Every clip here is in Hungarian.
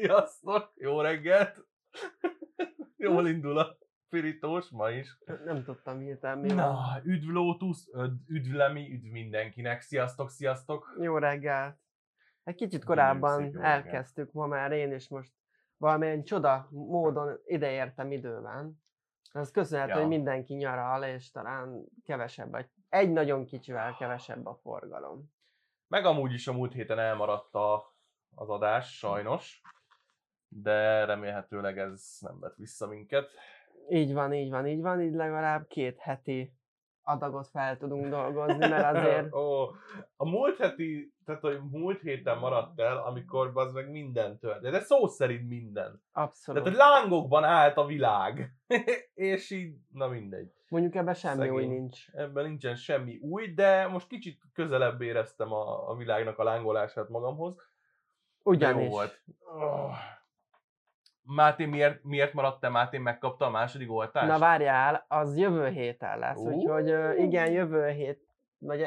Sziasztok, jó reggelt! Jól indul a pirítós ma is. Nem tudtam hirtelen mi van. Na, üdv Lotus, öd- üdv Lemi, üdv mindenkinek. Sziasztok, sziasztok! Jó reggelt. Egy kicsit korábban reggelt. elkezdtük ma már én is most valamilyen csoda módon ideértem időben. Az köszönhető, Ja. hogy mindenki nyaral, és talán kevesebb, vagy egy nagyon kicsivel kevesebb a forgalom. Meg amúgy is a múlt héten elmaradt a, az adás, sajnos. De remélhetőleg ez nem vett vissza minket. Így van, így van, így van, így legalább két heti adagot fel tudunk dolgozni, mert azért Ó, a múlt heti, tehát hogy múlt héten maradt el, amikor az meg minden történt. De szó szerint minden. abszolút. Tehát, hogy lángokban állt a világ. és így, na mindegy. Mondjuk ebben semmi új Szegény. nincs. Ebben nincsen semmi új, de most kicsit közelebb éreztem a, a világnak a lángolását magamhoz. Ugyanis. Jó volt. Oh. Máté, miért, miért maradt te? Máté megkapta a második oltást? Na várjál, az jövő héten lesz, Ú. úgyhogy igen, jövő hét, vagy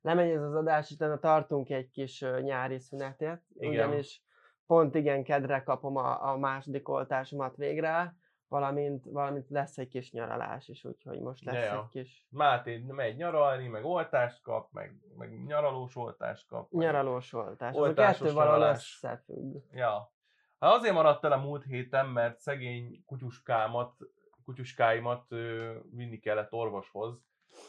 lemegy ez az adás, utána tartunk egy kis nyári szünetet, Igen. ugyanis pont igen, kedre kapom a, a második oltásomat végre, valamint, valamint lesz egy kis nyaralás is, úgyhogy most lesz Ja, egy kis Máté megy nyaralni, meg oltást kap, meg, meg nyaralós oltást kap. nyaralós oltás. Az a Oltásos kettő valahol összefügg. Ja. Hát azért maradt el a múlt héten, mert szegény kutyuskámat, kutyuskáimat vinni kellett orvoshoz,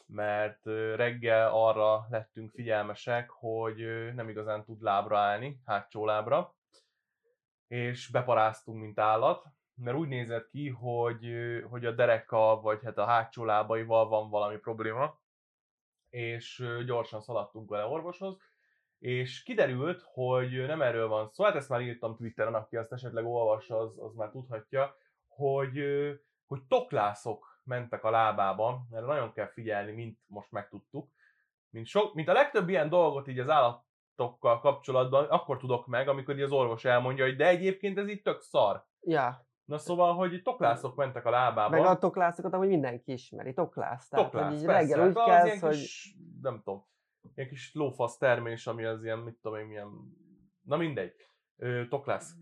mert reggel arra lettünk figyelmesek, hogy nem igazán tud lábra állni, hátsó lábra, és beparáztunk, mint állat, mert úgy nézett ki, hogy, hogy a dereka, vagy hát a hátsó lábaival van valami probléma, és gyorsan szaladtunk vele orvoshoz, és kiderült, hogy nem erről van szó, hát ezt már írtam Twitteren, aki azt esetleg olvassa, az, az már tudhatja, hogy, hogy toklászok mentek a lábába, mert nagyon kell figyelni, mint most megtudtuk. Mint, sok, mint a legtöbb ilyen dolgot így az állatokkal kapcsolatban, akkor tudok meg, amikor így az orvos elmondja, hogy de egyébként ez itt tök szar. Ja, Na szóval, hogy toklászok mentek a lábába. meg a toklászokat amúgy mindenki ismeri, toklász. Tehát, Toklász, hogy így persze, reggel úgy hát kezd, hogy kis, nem tudom, ilyen kis lófasz termés, ami az ilyen, mit tudom én, milyen, na mindegy, Ö, toklász.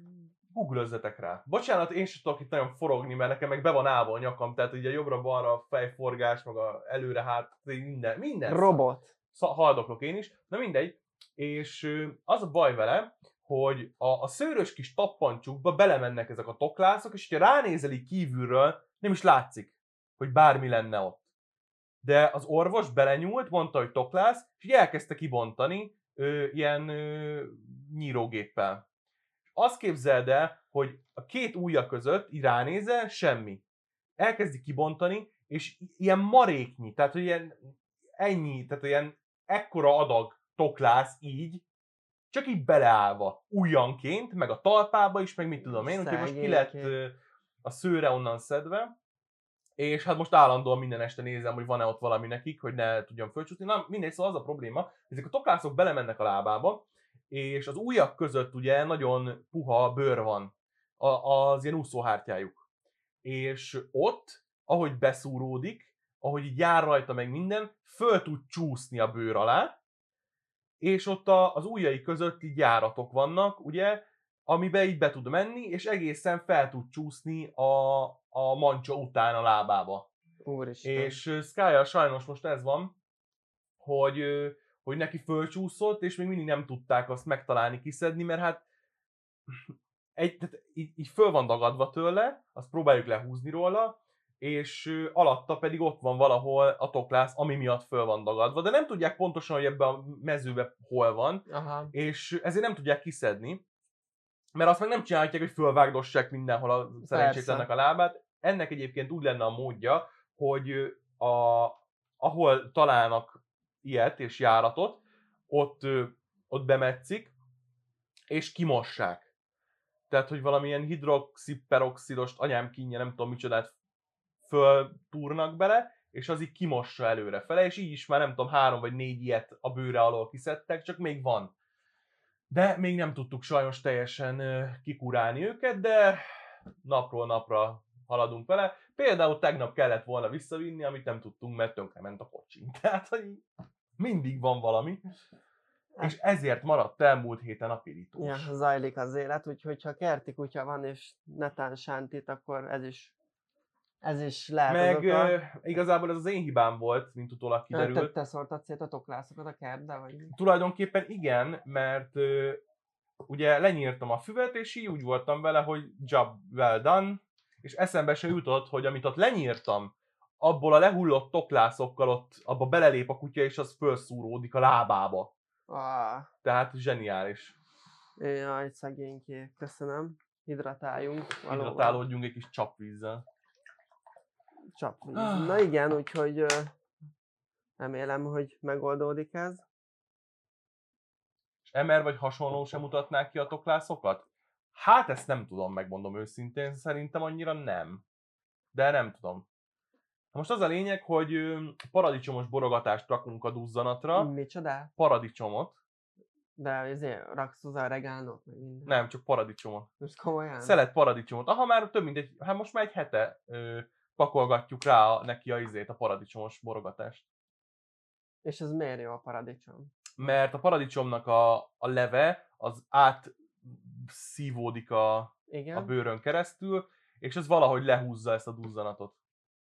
Googlözzetek rá. Bocsánat, én sem tudok itt nagyon forogni, mert nekem meg be van állva a nyakam, tehát ugye jobbra-balra a fejforgás, meg a előre hát minden, minden. robot. Szа- haldoklok én is, na mindegy. És ö, az a baj vele, hogy a, a szőrös kis tappancsukba belemennek ezek a toklászok, és ha ránézel így kívülről, nem is látszik, hogy bármi lenne ott. De az orvos belenyúlt, mondta, hogy toklász, és így elkezdte kibontani ö, ilyen ö, nyírógéppel. Azt képzeld el, hogy a két ujja között így ránézel, semmi. Elkezdi kibontani, és ilyen maréknyi, tehát hogy ilyen ennyi, tehát ilyen ekkora adag toklász így, csak így beleállva, ujjanként, meg a talpába is, meg mit tudom én, úgyhogy most ki lett a szőre onnan szedve, és hát most állandóan minden este nézem, hogy van-e ott valami nekik, hogy ne tudjam fölcsúszni. Na mindegy, szóval az a probléma, ezek a toklászok belemennek a lábába, és az ujjak között ugye nagyon puha bőr van, a, az ilyen úszóhártyájuk. És ott, ahogy beszúródik, ahogy így jár rajta meg minden, föl tud csúszni a bőr alá, és ott a, az ujjai között így járatok vannak, ugye, amiben így be tud menni, és egészen fel tud csúszni a, a mancsa után a lábába. Úristen. És Skya sajnos most ez van, hogy, hogy neki fölcsúszott, és még mindig nem tudták azt megtalálni, kiszedni, mert hát egy, tehát így, így föl van dagadva tőle, azt próbáljuk lehúzni róla, és alatta pedig ott van valahol a toklász, ami miatt föl van dagadva, de nem tudják pontosan, hogy ebben a mezőben hol van, Aha. és ezért nem tudják kiszedni, mert azt meg nem csinálhatják, hogy fölvágdossák mindenhol a szerencsétlennek a lábát. Ennek egyébként úgy lenne a módja, hogy a, ahol találnak ilyet és járatot, ott, ott bemetszik, és kimossák. Tehát, hogy valamilyen hidroxiperoxidost, anyám kínja, nem tudom micsodát föltúrnak bele, és az így kimossa előre fele, és így is már nem tudom, három vagy négy ilyet a bőre alól kiszedtek, csak még van. De még nem tudtuk sajnos teljesen kikurálni őket, de napról napra haladunk vele. Például tegnap kellett volna visszavinni, amit nem tudtunk, mert tönkrement a kocsink. Tehát, hogy mindig van valami. és ezért maradt el múlt héten a pirítós. Ja, zajlik az élet, úgyhogy ha kerti kutya van és netán sántit, akkor ez is ez is lehet Meg ö, igazából ez az én hibám volt, mint utólag Te, kiderült. te szóltad szét a toklászokat a kertbe, vagy? Tulajdonképpen igen, mert ugye lenyírtam a füvet, és így úgy voltam vele, hogy job well done, és eszembe se jutott, hogy amit ott lenyírtam, abból a lehullott toklászokkal ott abba belelép a kutya, és az felszúródik a lábába. Ah, Tehát zseniális. jaj, szegénykék, köszönöm. Hidratáljunk. valóban. Hidratálódjunk egy kis csapvízzel. Csapvíz. Ah. Na igen, úgyhogy remélem, hogy megoldódik ez. És MR vagy hasonló sem mutatnák ki a toklászokat? Hát ezt nem tudom, megmondom őszintén, szerintem annyira nem. De nem tudom. Most az a lényeg, hogy paradicsomos borogatást rakunk a duzzanatra. Micsoda? Paradicsomot. De ezért raksz hozzá regánot, meg minden. Nem, csak paradicsomot. Most komolyan? Szelet paradicsomot. Aha, már több mint egy, hát most már egy hete ö, pakolgatjuk rá a, neki a izét, a paradicsomos borogatást. És ez miért jó a paradicsom? Mert a paradicsomnak a, a leve az át szívódik a, Igen? a bőrön keresztül, és ez valahogy lehúzza ezt a duzzanatot.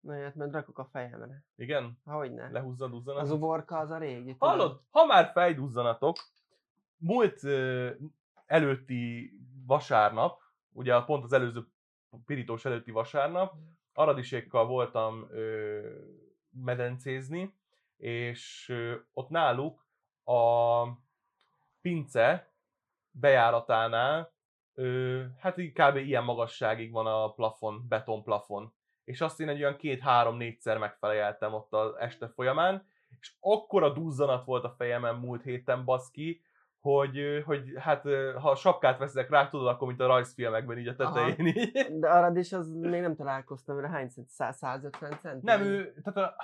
Na hát majd rakok a fejemre. Igen? Ahogy ne. Lehúzza a duzzanatot. Az uborka az a régi. Hallod, ha már fejduzzanatok, múlt ö, előtti vasárnap, ugye pont az előző pirítós előtti vasárnap, aradisékkal voltam ö, medencézni, és ö, ott náluk a pince bejáratánál, ö, hát kb. ilyen magasságig van a plafon, betonplafon. És azt én egy olyan két-három-négyszer megfeleltem ott az este folyamán, és akkora duzzanat volt a fejemen múlt héten, baszki, hogy, ö, hogy hát ö, ha sapkát veszek rá, tudod, akkor mint a rajzfilmekben így a tetején így. De arad is az még nem találkoztam, mert hány cent? 100, 150 cent? Nem, ő, tehát a,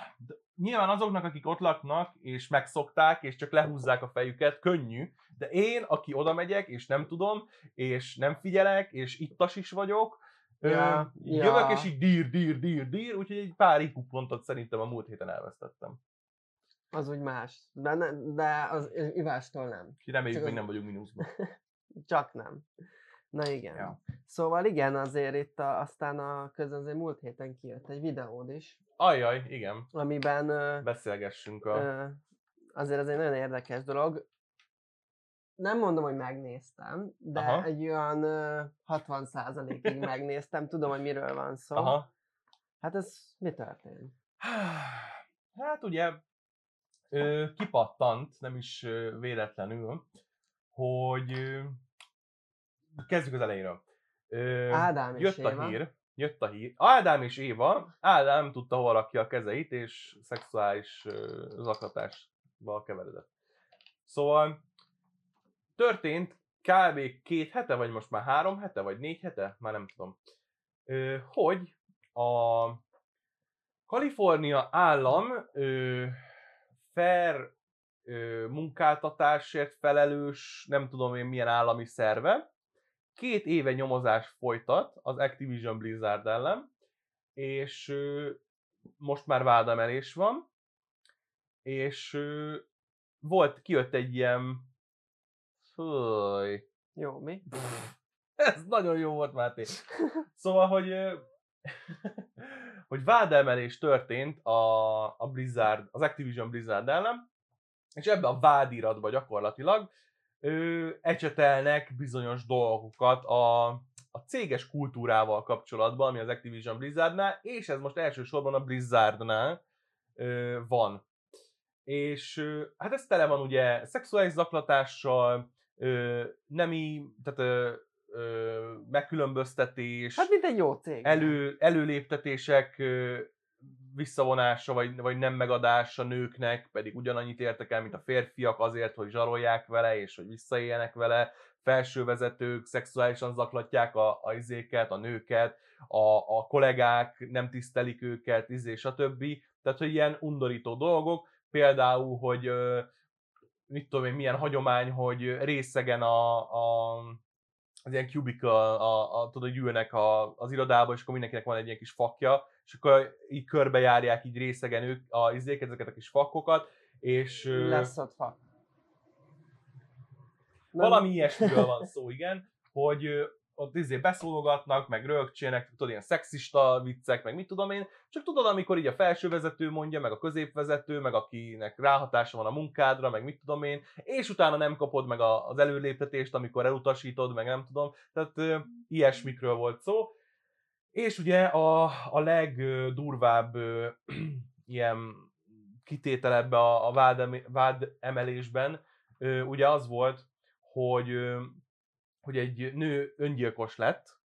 nyilván azoknak, akik ott laknak, és megszokták, és csak lehúzzák a fejüket, könnyű, de én, aki oda megyek, és nem tudom, és nem figyelek, és ittas is vagyok, Ja, ja, ja. jövök, és így dír, dír, dír, dír, úgyhogy egy pár IQ pontot szerintem a múlt héten elvesztettem. Az úgy más. De, ne, de az ivástól nem. Reméljük, Csak hogy nem vagyunk mínuszban. Csak nem. Na igen. Ja. Szóval igen, azért itt a, aztán a közben azért múlt héten kijött egy videód is, Ajjaj, igen, amiben ö, beszélgessünk a... ö, azért ez egy nagyon érdekes dolog. Nem mondom, hogy megnéztem, de Aha. egy olyan ö, 60%-ig megnéztem, tudom, hogy miről van szó. Aha. Hát ez mi történt? Hát ugye ö, kipattant, nem is ö, véletlenül, hogy ö, kezdjük az elejéről. Ö, Ádám és jött Éva. a hír, jött a hír. Ádám és Éva, Ádám tudta hol rakja a kezeit, és szexuális ö, zaklatásba keveredett. Szóval történt kb. két hete, vagy most már három hete, vagy négy hete, már nem tudom, ö, hogy a Kalifornia állam ö, fair ö, munkáltatásért felelős, nem tudom én milyen állami szerve, két éve nyomozás folytat az Activision Blizzard ellen, és ö, most már vádemelés van, és ö, volt, kijött egy ilyen Fúj, Jó, mi? ez nagyon jó volt, Máté. Szóval, hogy, hogy vádemelés történt a, a Blizzard, az Activision Blizzard ellen, és ebbe a vádiratba gyakorlatilag ö, ecsetelnek bizonyos dolgokat a, a céges kultúrával kapcsolatban, ami az Activision Blizzardnál, és ez most elsősorban a Blizzardnál ö, van. És ö, hát ez tele van ugye szexuális zaklatással, ö, nemi, tehát ö, ö, megkülönböztetés, Hát mint egy jó cég. elő, előléptetések ö, visszavonása, vagy, vagy nem megadása nőknek, pedig ugyanannyit értek el, mint a férfiak azért, hogy zsarolják vele, és hogy visszaéljenek vele, felsővezetők szexuálisan zaklatják a, a izéket, a nőket, a, a kollégák nem tisztelik őket, izé, stb. Tehát, hogy ilyen undorító dolgok, például, hogy ö, mit tudom én, milyen hagyomány, hogy részegen a, a az ilyen cubicle, a, a, tudod, hogy ülnek a, az irodába, és akkor mindenkinek van egy ilyen kis fakja, és akkor így körbejárják így részegen ők a izéket, ezeket a kis fakokat, és... Lesz ott fa. Valami ilyesmiről van szó, igen, hogy ott izé beszólogatnak, meg rögcsének, tudod, ilyen szexista viccek, meg mit tudom én, csak tudod, amikor így a felsővezető mondja, meg a középvezető, meg akinek ráhatása van a munkádra, meg mit tudom én, és utána nem kapod meg az előléptetést, amikor elutasítod, meg nem tudom, tehát ö, ilyesmikről volt szó. És ugye a, a legdurvább ö, ilyen kitétel ebbe a, a vád, vád emelésben, ö, ugye az volt, hogy hogy egy nő öngyilkos lett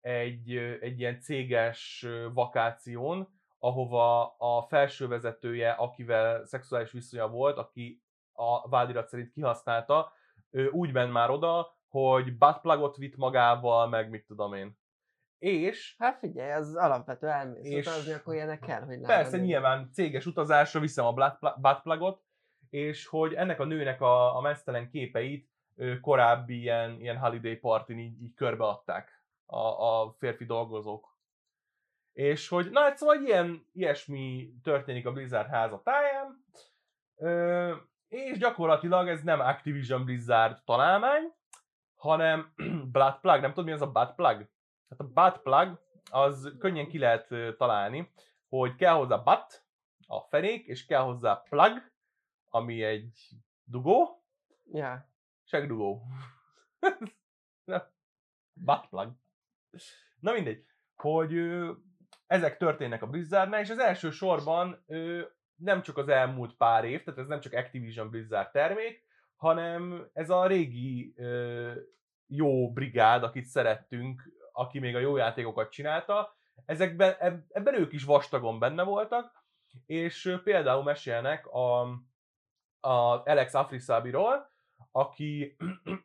egy, egy ilyen céges vakáción, ahova a felsővezetője, akivel szexuális viszonya volt, aki a vádirat szerint kihasználta, ő úgy ment már oda, hogy buttplugot vitt magával, meg mit tudom én. És... Hát figyelj, az alapvető elmész és utazni, akkor ilyenek kell, hogy Persze, nyilván céges utazásra viszem a buttplugot, és hogy ennek a nőnek a, a mesztelen képeit korábbi ilyen, ilyen holiday partin így, így körbeadták a, a férfi dolgozók. És hogy, na hát szóval ilyen, ilyesmi történik a Blizzard háza táján, ö, és gyakorlatilag ez nem Activision Blizzard találmány, hanem Blood Plug, nem tudom mi az a Blood Plug? Hát a Blood Plug az könnyen ki lehet találni, hogy kell hozzá bat, a fenék, és kell hozzá plug, ami dugó, yeah. Segdugó. Buttplug. Na mindegy. Hogy ö, ezek történnek a Blizzardnál, és az első sorban ö, nem csak az elmúlt pár év, tehát ez nem csak Activision Blizzard termék, hanem ez a régi ö, jó brigád, akit szerettünk, aki még a jó játékokat csinálta, ezekben, ebben ők is vastagon benne voltak, és például mesélnek a, a Alex Afrisabiról, aki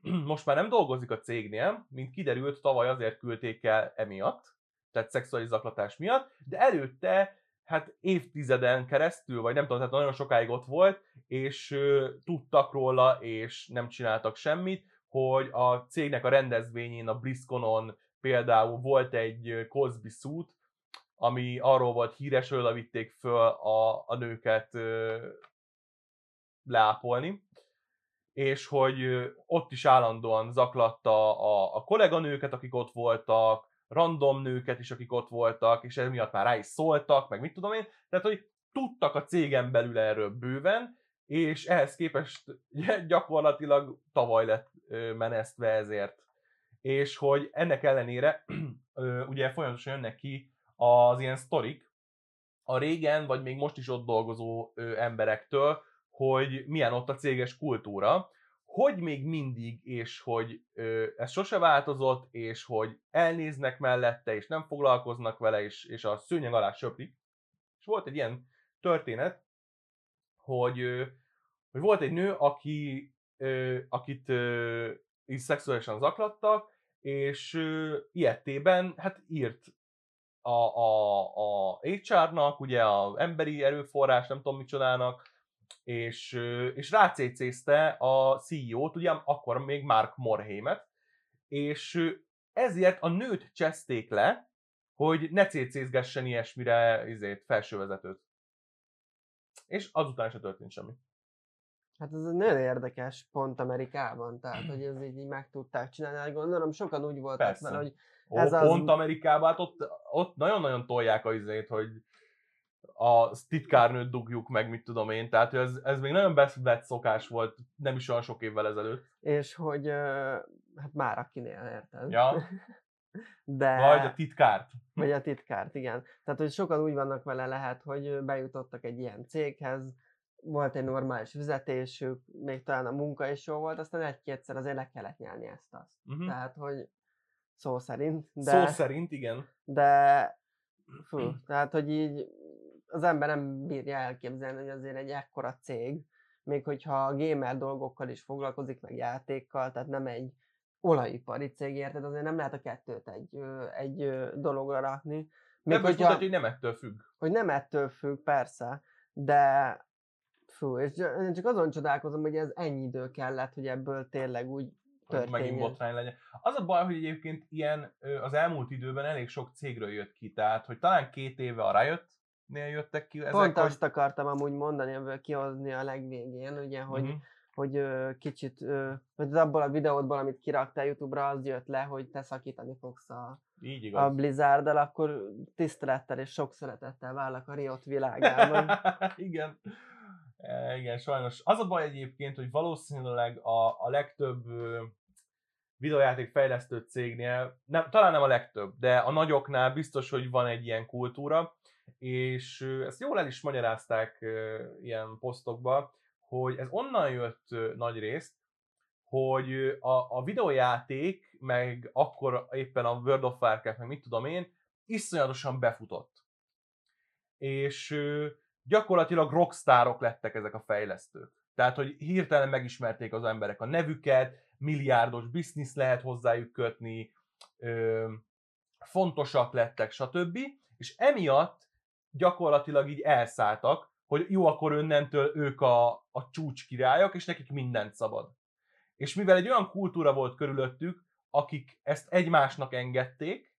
most már nem dolgozik a cégnél, mint kiderült, tavaly azért küldték el emiatt, tehát szexuális zaklatás miatt, de előtte hát évtizeden keresztül, vagy nem tudom, tehát nagyon sokáig ott volt, és ö, tudtak róla, és nem csináltak semmit, hogy a cégnek a rendezvényén, a BlizzConon például volt egy Cosby suit, ami arról volt híres, hogy vitték föl a, a nőket ö, leápolni, és hogy ott is állandóan zaklatta a, a kolléganőket, akik ott voltak, random nőket is, akik ott voltak, és emiatt már rá is szóltak, meg mit tudom én. Tehát, hogy tudtak a cégen belül erről bőven, és ehhez képest gyakorlatilag tavaly lett menesztve ezért. És hogy ennek ellenére ugye folyamatosan jönnek ki az ilyen sztorik, a régen, vagy még most is ott dolgozó emberektől, hogy milyen ott a céges kultúra, hogy még mindig, és hogy ö, ez sose változott, és hogy elnéznek mellette, és nem foglalkoznak vele, és, és a szőnyeg alá söprik. És volt egy ilyen történet, hogy, ö, hogy volt egy nő, aki, ö, akit ö, is szexuálisan zaklattak, és ö, ilyettében hát írt a, a, a HR-nak, ugye a emberi erőforrás, nem tudom micsodának, és, és rácécézte a CEO-t, ugye akkor még Mark Morhémet, és ezért a nőt cseszték le, hogy ne cécézgessen ilyesmire izét, felsővezetőt. És azután se történt semmi. Hát ez nagyon érdekes pont Amerikában, tehát hogy ez így, így meg tudták csinálni, hát gondolom sokan úgy voltak vele, hogy ez Ó, az... pont Amerikában, hát ott, ott nagyon-nagyon tolják a izét, hogy a titkárnőt dugjuk meg, mit tudom én, tehát ez, ez még nagyon beszvett szokás volt, nem is olyan sok évvel ezelőtt. És hogy, hát már akinél, érted? Ja. De... Vagy a titkárt. Vagy a titkárt, igen. Tehát, hogy sokan úgy vannak vele lehet, hogy bejutottak egy ilyen céghez, volt egy normális fizetésük, még talán a munka is jó volt, aztán egy-kétszer azért le kellett nyelni ezt-azt. Uh-huh. Tehát, hogy szó szerint. De, szó szerint, igen. De, fú, tehát, hogy így az ember nem bírja elképzelni, hogy azért egy ekkora cég, még hogyha a gamer dolgokkal is foglalkozik, meg játékkal, tehát nem egy olajipari cég, érted? Azért nem lehet a kettőt egy, egy dologra rakni. Még nem hogyha, mutatja, hogy nem ettől függ. Hogy nem ettől függ, persze, de fú, és én csak azon csodálkozom, hogy ez ennyi idő kellett, hogy ebből tényleg úgy történjen. Megint botrány legyen. Az a baj, hogy egyébként ilyen az elmúlt időben elég sok cégről jött ki, tehát hogy talán két éve a Riot nél jöttek ki ezek, Pont hogy... azt akartam amúgy mondani, ebből kihozni a legvégén, ugye, hogy, uh-huh. hogy ö, kicsit, ö, hogy abból a videódból, amit kiraktál YouTube-ra, az jött le, hogy te szakítani fogsz a, Így a igaz. blizzard akkor tisztelettel és sok szeretettel válnak a Riot világában. igen. E, igen, sajnos. Az a baj egyébként, hogy valószínűleg a, a legtöbb ö, videójáték fejlesztő cégnél, nem, talán nem a legtöbb, de a nagyoknál biztos, hogy van egy ilyen kultúra, és ezt jól el is magyarázták ilyen posztokba, hogy ez onnan jött nagy részt, hogy a, a videójáték, meg akkor éppen a World of Warcraft, meg mit tudom én, iszonyatosan befutott. És gyakorlatilag rockstárok lettek ezek a fejlesztők. Tehát, hogy hirtelen megismerték az emberek a nevüket, milliárdos biznisz lehet hozzájuk kötni, ö, fontosak lettek, stb. És emiatt gyakorlatilag így elszálltak, hogy jó, akkor önnentől ők a, a csúcs királyok, és nekik mindent szabad. És mivel egy olyan kultúra volt körülöttük, akik ezt egymásnak engedték,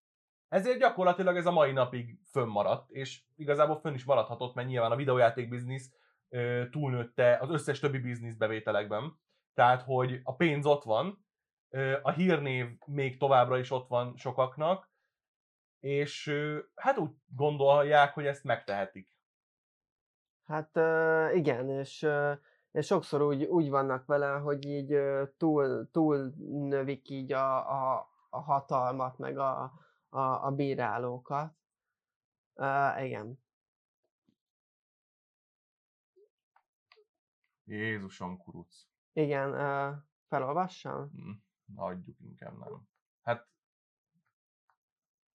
ezért gyakorlatilag ez a mai napig fönnmaradt, és igazából fönn is maradhatott, mert nyilván a videójáték biznisz túlnőtte az összes többi biznisz bevételekben. Tehát, hogy a pénz ott van, a hírnév még továbbra is ott van sokaknak, és hát úgy gondolják, hogy ezt megtehetik. Hát igen, és, és sokszor úgy, úgy vannak vele, hogy így túl, túl növik így a, a, a hatalmat, meg a, a, a bírálókat. Uh, igen. Jézusom kuruc. Igen, uh, felolvassam? Hm, hagyjuk inkább nem. Hát,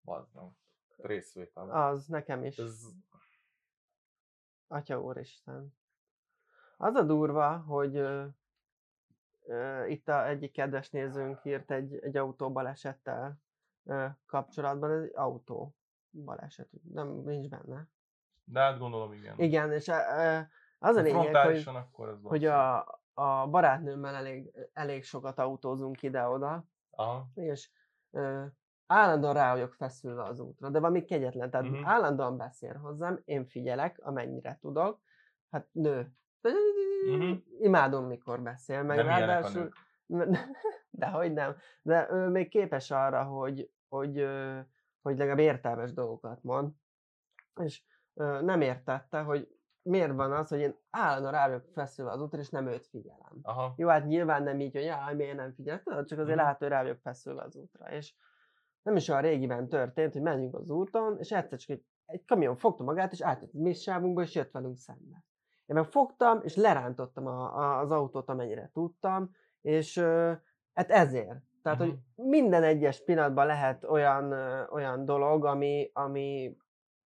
bazd meg. Részvétel. Az nekem is. Ez, Atya úristen. Az a durva, hogy ö, ö, itt a egyik kedves nézőnk írt egy, egy autóbalesettel ö, kapcsolatban, ez egy autó baleset, nem nincs benne. de hát gondolom igen. Igen, és ö, az a Ha lényeg, hogy, akkor ez hogy a, a barátnőmmel elég, elég sokat autózunk ide-oda, Aha. és ö, állandóan rá vagyok feszülve az útra, de valami kegyetlen, tehát uh-huh. állandóan beszél hozzám, én figyelek, amennyire tudok, hát nő. Mhm. Imádom, mikor beszél, meg a ráadásul, de hogy nem, de ő még képes arra, hogy, hogy, hogy legalább értelmes dolgokat mond, és nem értette, hogy miért van az, hogy én állandóan rá vagyok feszülve az útra, és nem őt figyelem. Aha. Jó, hát nyilván nem így, hogy jaj, miért nem figyelsz, csak azért Mhm. lehet, hogy rá vagyok feszülve az útra. És nem is olyan régiben történt, hogy menjünk az úton, és egyszer csak egy, egy kamion fogta magát, és átjött a sávunkba, és jött velünk szembe. Én meg fogtam, és lerántottam a, a, az autót, amennyire tudtam, és ö, hát ezért. Tehát, hogy minden egyes pillanatban lehet olyan, ö, olyan dolog, ami, ami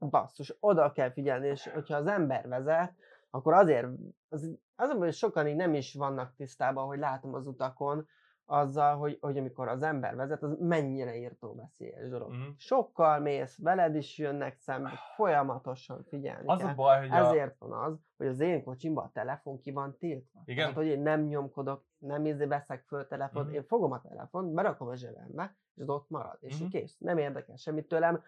basszus, oda kell figyelni, és hogyha az ember vezet, akkor azért, az, azon, hogy sokan így nem is vannak tisztában, hogy látom az utakon, azzal, hogy, hogy amikor az ember vezet, az mennyire írtó veszélyes dolog. Mhm. Sokkal mész, veled is jönnek szembe, folyamatosan figyelni Az kell. a baj, hogy a... Ezért van az, hogy az én kocsimban a telefon ki van tiltva. Igen? Tehát, hogy én nem nyomkodok, nem izé veszek föl telefont, Mhm. én fogom a telefont, berakom a zsebembe, és az ott marad, és uh kész. Nem érdekel semmit tőlem.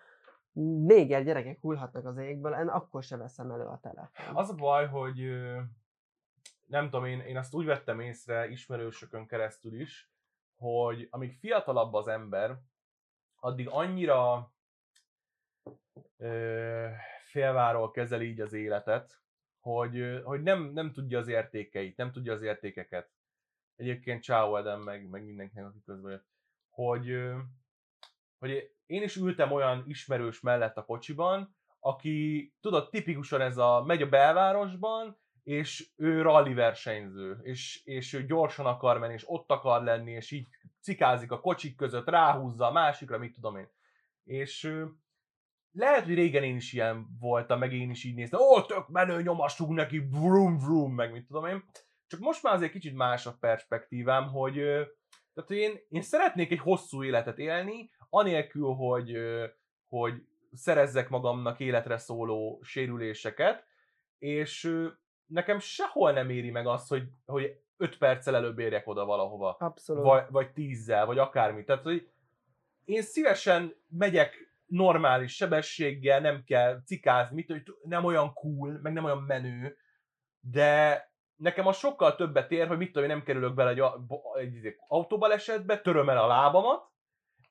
Még egy gyerekek hullhatnak az égből, én akkor se veszem elő a telefon. Az a baj, hogy nem tudom, én, én azt úgy vettem észre ismerősökön keresztül is, hogy amíg fiatalabb az ember, addig annyira ö, félváról kezeli így az életet, hogy, hogy nem, nem tudja az értékeit, nem tudja az értékeket. Egyébként Ciao Eden, meg, meg mindenkinek, aki közben jött. Hogy, hogy én is ültem olyan ismerős mellett a kocsiban, aki, tudod, tipikusan ez a, megy a belvárosban, és ő rally versenyző, és, és ő gyorsan akar menni, és ott akar lenni, és így cikázik a kocsik között, ráhúzza a másikra, mit tudom én. És lehet, hogy régen én is ilyen voltam, meg én is így néztem, ó, tök menő, nyomassunk neki, vroom, vroom, meg mit tudom én. Csak most már azért kicsit más a perspektívám, hogy, tehát, én, én szeretnék egy hosszú életet élni, anélkül, hogy, hogy szerezzek magamnak életre szóló sérüléseket, és nekem sehol nem éri meg azt, hogy, hogy 5 perccel előbb érjek oda valahova Abszolút. vagy, vagy tízzel, vagy akármi. Tehát, hogy én szívesen megyek normális sebességgel, nem kell cikázni, mit, hogy nem olyan cool, meg nem olyan menő, de, nekem az sokkal többet ér, hogy mit tudom, én nem kerülök bele egy, a- egy, egy autóbalesetbe, töröm el a lábamat,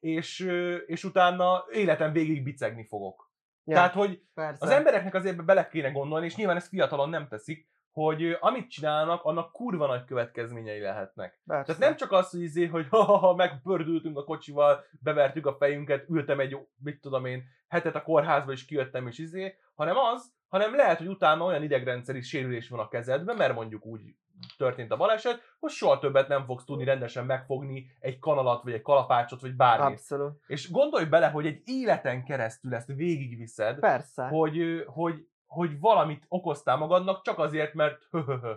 és, és utána életem végig bicegni fogok. Ja, Tehát, hogy persze. az embereknek azért bele kéne gondolni, és nyilván ezt fiatalon nem teszik, hogy amit csinálnak, annak kurva nagy következményei lehetnek. persze. Tehát nem csak az, hogy, izé, hogy ha, ha, ha megpördültünk a kocsival, bevertük a fejünket, ültem egy, mit tudom én, hetet a kórházba, és kijöttem, és izé, hanem az, hanem lehet, hogy utána olyan idegrendszeri sérülés van a kezedben, mert mondjuk úgy történt a baleset, hogy soha többet nem fogsz tudni rendesen megfogni egy kanalat, vagy egy kalapácsot, vagy bármit. Abszolút. És gondolj bele, hogy egy életen keresztül ezt végigviszed, Persze. hogy, hogy, hogy valamit okoztál magadnak csak azért, mert hö-hö-hö.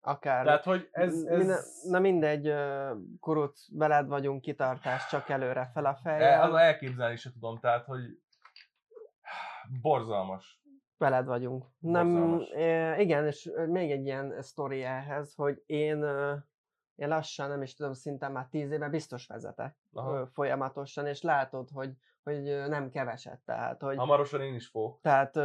Akár. Tehát, hogy ez... ez... Minden, na mindegy, ö, kuruc, veled vagyunk, kitartás, csak előre fel a fejjel. elképzelni se tudom, tehát, hogy borzalmas. Veled vagyunk. Nem, Borzalmas. igen, és még egy ilyen sztori ehhez, hogy én, én lassan, nem is tudom, szinte már tíz éve biztos vezetek Aha. folyamatosan, és látod, hogy, hogy nem keveset, tehát, hogy Hamarosan én is fogok. Tehát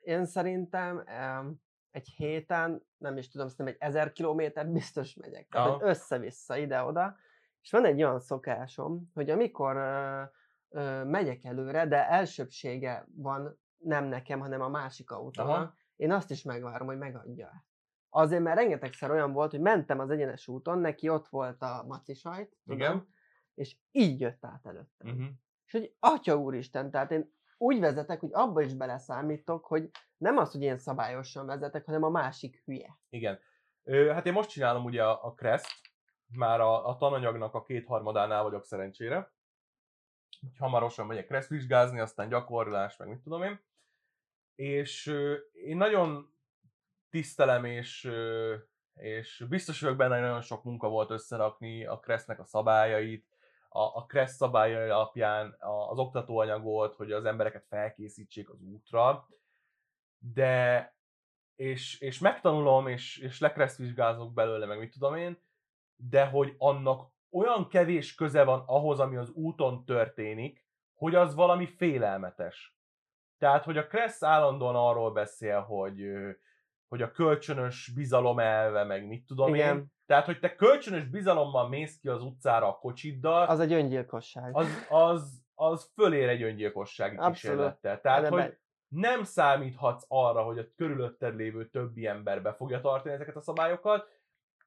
én szerintem em, egy héten, nem is tudom, szerintem egy ezer kilométert biztos megyek. Tehát, Aha. össze-vissza, ide-oda. És van egy olyan szokásom, hogy amikor megyek előre, de elsőbsége van nem nekem, hanem a másik autónak, én azt is megvárom, hogy megadja. Azért, mert rengetegszer olyan volt, hogy mentem az egyenes úton, neki ott volt a maci sajt, tudom, Igen. és így jött át előttem. Uh-huh. És hogy atya úristen, tehát én úgy vezetek, hogy abba is beleszámítok, hogy nem az, hogy én szabályosan vezetek, hanem a másik hülye. Igen. Ö, hát én most csinálom ugye a, a Crest, már a, a tananyagnak a kétharmadánál vagyok szerencsére. Hamarosan megyek Crest vizsgázni, aztán gyakorlás, meg mit tudom én. És én nagyon tisztelem, és, és biztos vagyok benne, hogy nagyon sok munka volt összerakni a Crestnek a szabályait, a, a Crest szabályai alapján az oktatóanyagot, hogy az embereket felkészítsék az útra, de és, és megtanulom, és, és lekresztvizsgázok belőle, meg mit tudom én, de hogy annak olyan kevés köze van ahhoz, ami az úton történik, hogy az valami félelmetes. Tehát, hogy a Kressz állandóan arról beszél, hogy, hogy a kölcsönös bizalom elve, meg mit tudom én. Igen. Tehát, hogy te kölcsönös bizalommal mész ki az utcára a kocsiddal, Az egy öngyilkosság. az, az, az fölér egy öngyilkossági Abszolút. kísérlettel. Tehát, De hogy be- nem számíthatsz arra, hogy a körülötted lévő többi ember be fogja tartani ezeket a szabályokat,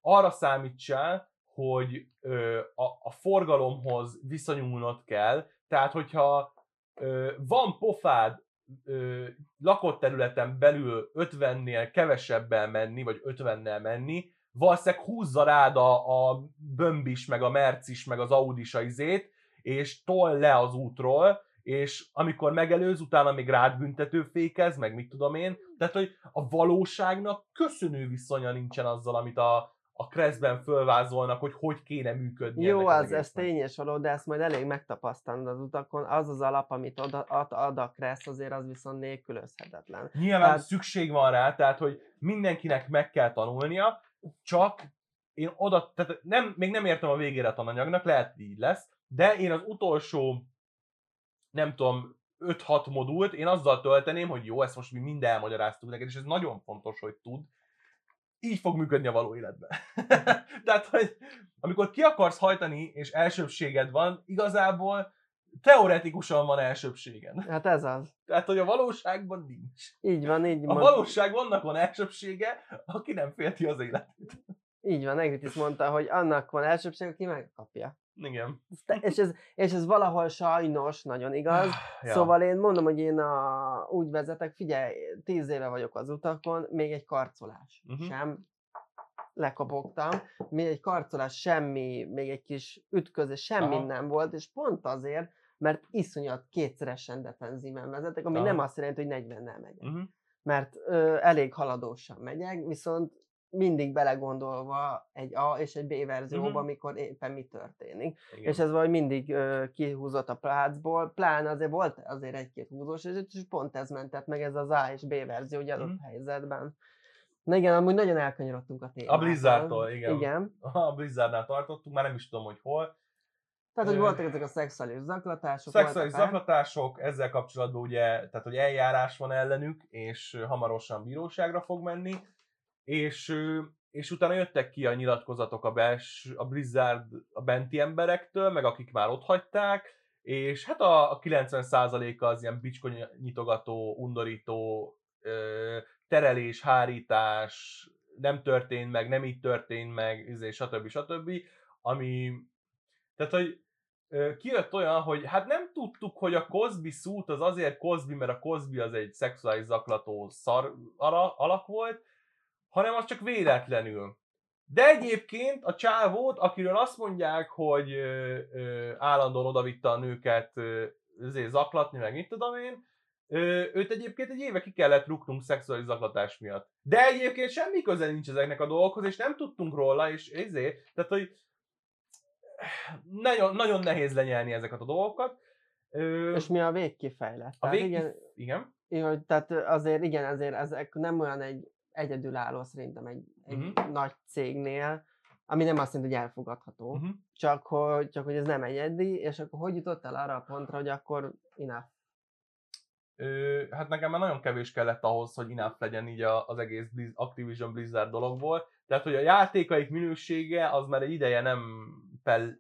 arra számítsál, hogy ö, a, a forgalomhoz viszonyulnod kell, tehát hogyha ö, van pofád ö, lakott területen belül 50-nél kevesebben menni, vagy 50-nel menni, valószínűleg húzza rád a, a Bömbis, meg a Mercis, meg az Audis a izét, és tol le az útról, és amikor megelőz, utána még rád büntető fékez, meg mit tudom én. Tehát, hogy a valóságnak köszönő viszonya nincsen azzal, amit a, a Crestben fölvázolnak, hogy hogy kéne működni. Jó, az ez egésznek. tény és való, de ezt majd elég megtapasztalod az utakon. Az az alap, amit ad, ad, ad a Kressz, azért az viszont nélkülözhetetlen. Nyilván Tehát- szükség van rá, tehát hogy mindenkinek meg kell tanulnia, csak én oda, tehát nem, még nem értem a végére a tananyagnak, lehet így lesz, de én az utolsó, nem tudom, 5-6 modult, én azzal tölteném, hogy jó, ezt most mi mind elmagyaráztuk neked, és ez nagyon fontos, hogy tud. Így fog működni a való életben. Tehát, hogy amikor ki akarsz hajtani, és elsőbséged van, igazából teoretikusan van elsőbséged. Hát ez az. Tehát, hogy a valóságban nincs. Így van, így A van. valóság vannak van elsőbsége, aki nem félti az életét. Így van, Negritis mondta, hogy annak van elsőbség, aki megkapja. Igen. És ez, és ez valahol sajnos nagyon igaz. Ja. Szóval én mondom, hogy én a, úgy vezetek, figyelj, tíz éve vagyok az utakon, még egy karcolás Mhm. sem lekopogtam, még egy karcolás semmi, még egy kis ütközés, semmi Aha. nem volt, és pont azért, mert iszonyat kétszeresen defenzíven vezetek, ami Aha. nem azt jelenti, hogy 40-nel megyek. Uh-huh. Mert ö, elég haladósan megyek, viszont mindig belegondolva egy A és egy B verzióba, Mhm. amikor éppen mi történik. Igen. És ez valahogy mindig ö, kihúzott a plácból, pláne azért volt azért egy-két húzós, és, és pont ez mentett meg ez az A és B verzió adott Mhm. helyzetben. Na igen, amúgy nagyon elkanyarodtunk a témától. Blizzardtól, igen. Igen. A Blizzardnál tartottunk, már nem is tudom, hogy hol. Tehát, hogy voltak ezek a szexuális zaklatások. Szexuális zaklatások, ezzel kapcsolatban ugye, tehát hogy eljárás van ellenük, és hamarosan bíróságra fog menni, és és utána jöttek ki a nyilatkozatok a, bels, a Blizzard, a benti emberektől, meg akik már ott hagyták, és hát a, a 90%-a az ilyen bicskonyitogató, undorító, ö, terelés, hárítás, nem történt meg, nem így történt meg, izé, stb. stb. Ami, tehát, hogy ö, kijött olyan, hogy hát nem tudtuk, hogy a Cosby szút az azért Cosby, mert a Cosby az egy szexuális zaklató szar alak volt, hanem az csak véletlenül. De egyébként a csávót, akiről azt mondják, hogy ö, ö, állandóan odavitte a nőket ö, zaklatni, meg mit tudom én, ö, őt egyébként egy éve ki kellett ruknunk szexuális zaklatás miatt. De egyébként semmi köze nincs ezeknek a dolgokhoz, és nem tudtunk róla, és ezért, tehát hogy nagyon, nagyon nehéz lenyelni ezeket a dolgokat. Ö, és mi a végkifejlet? A vég... igen, igen. Igen, tehát azért igen, azért ezek nem olyan egy egyedülálló szerintem egy, egy uh-huh. nagy cégnél, ami nem azt jelenti, hogy elfogadható, uh-huh. csak, hogy, csak hogy ez nem egyedi, és akkor hogy jutott el arra a pontra, hogy akkor enough? Ö, hát nekem már nagyon kevés kellett ahhoz, hogy enough legyen így az egész Activision Blizzard dologból. Tehát, hogy a játékaik minősége az már egy ideje nem pel,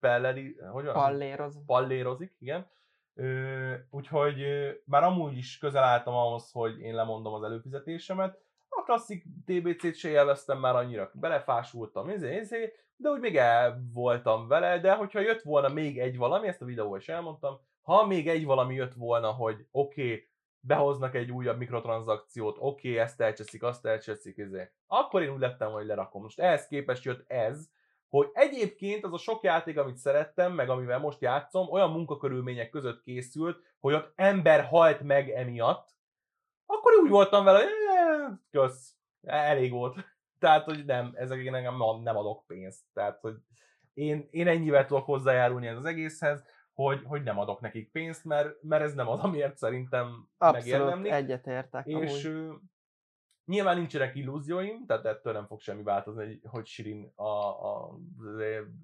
pelleri, hogy Palléroz. pallérozik, igen. Ö, úgyhogy ö, már amúgy is közel álltam ahhoz, hogy én lemondom az előfizetésemet, klasszik TBC-t se élveztem már annyira, belefásultam, izé, izé, de úgy még el voltam vele, de hogyha jött volna még egy valami, ezt a videóban is elmondtam, ha még egy valami jött volna, hogy oké, okay, behoznak egy újabb mikrotranszakciót, oké, okay, ezt elcseszik, azt elcseszik, izé. akkor én úgy lettem, hogy lerakom. Most ehhez képest jött ez, hogy egyébként az a sok játék, amit szerettem, meg amivel most játszom, olyan munkakörülmények között készült, hogy ott ember halt meg emiatt, akkor úgy voltam vele, hogy kösz, elég volt. Tehát, hogy nem, ezeknek nem, nem adok pénzt. Tehát, hogy én, én ennyivel tudok hozzájárulni ez az egészhez, hogy, hogy nem adok nekik pénzt, mert, mert ez nem az, amiért szerintem Abszolút megérdemli. egyetértek. És amúgy. nyilván nincsenek illúzióim, tehát ettől nem fog semmi változni, hogy Sirin a, a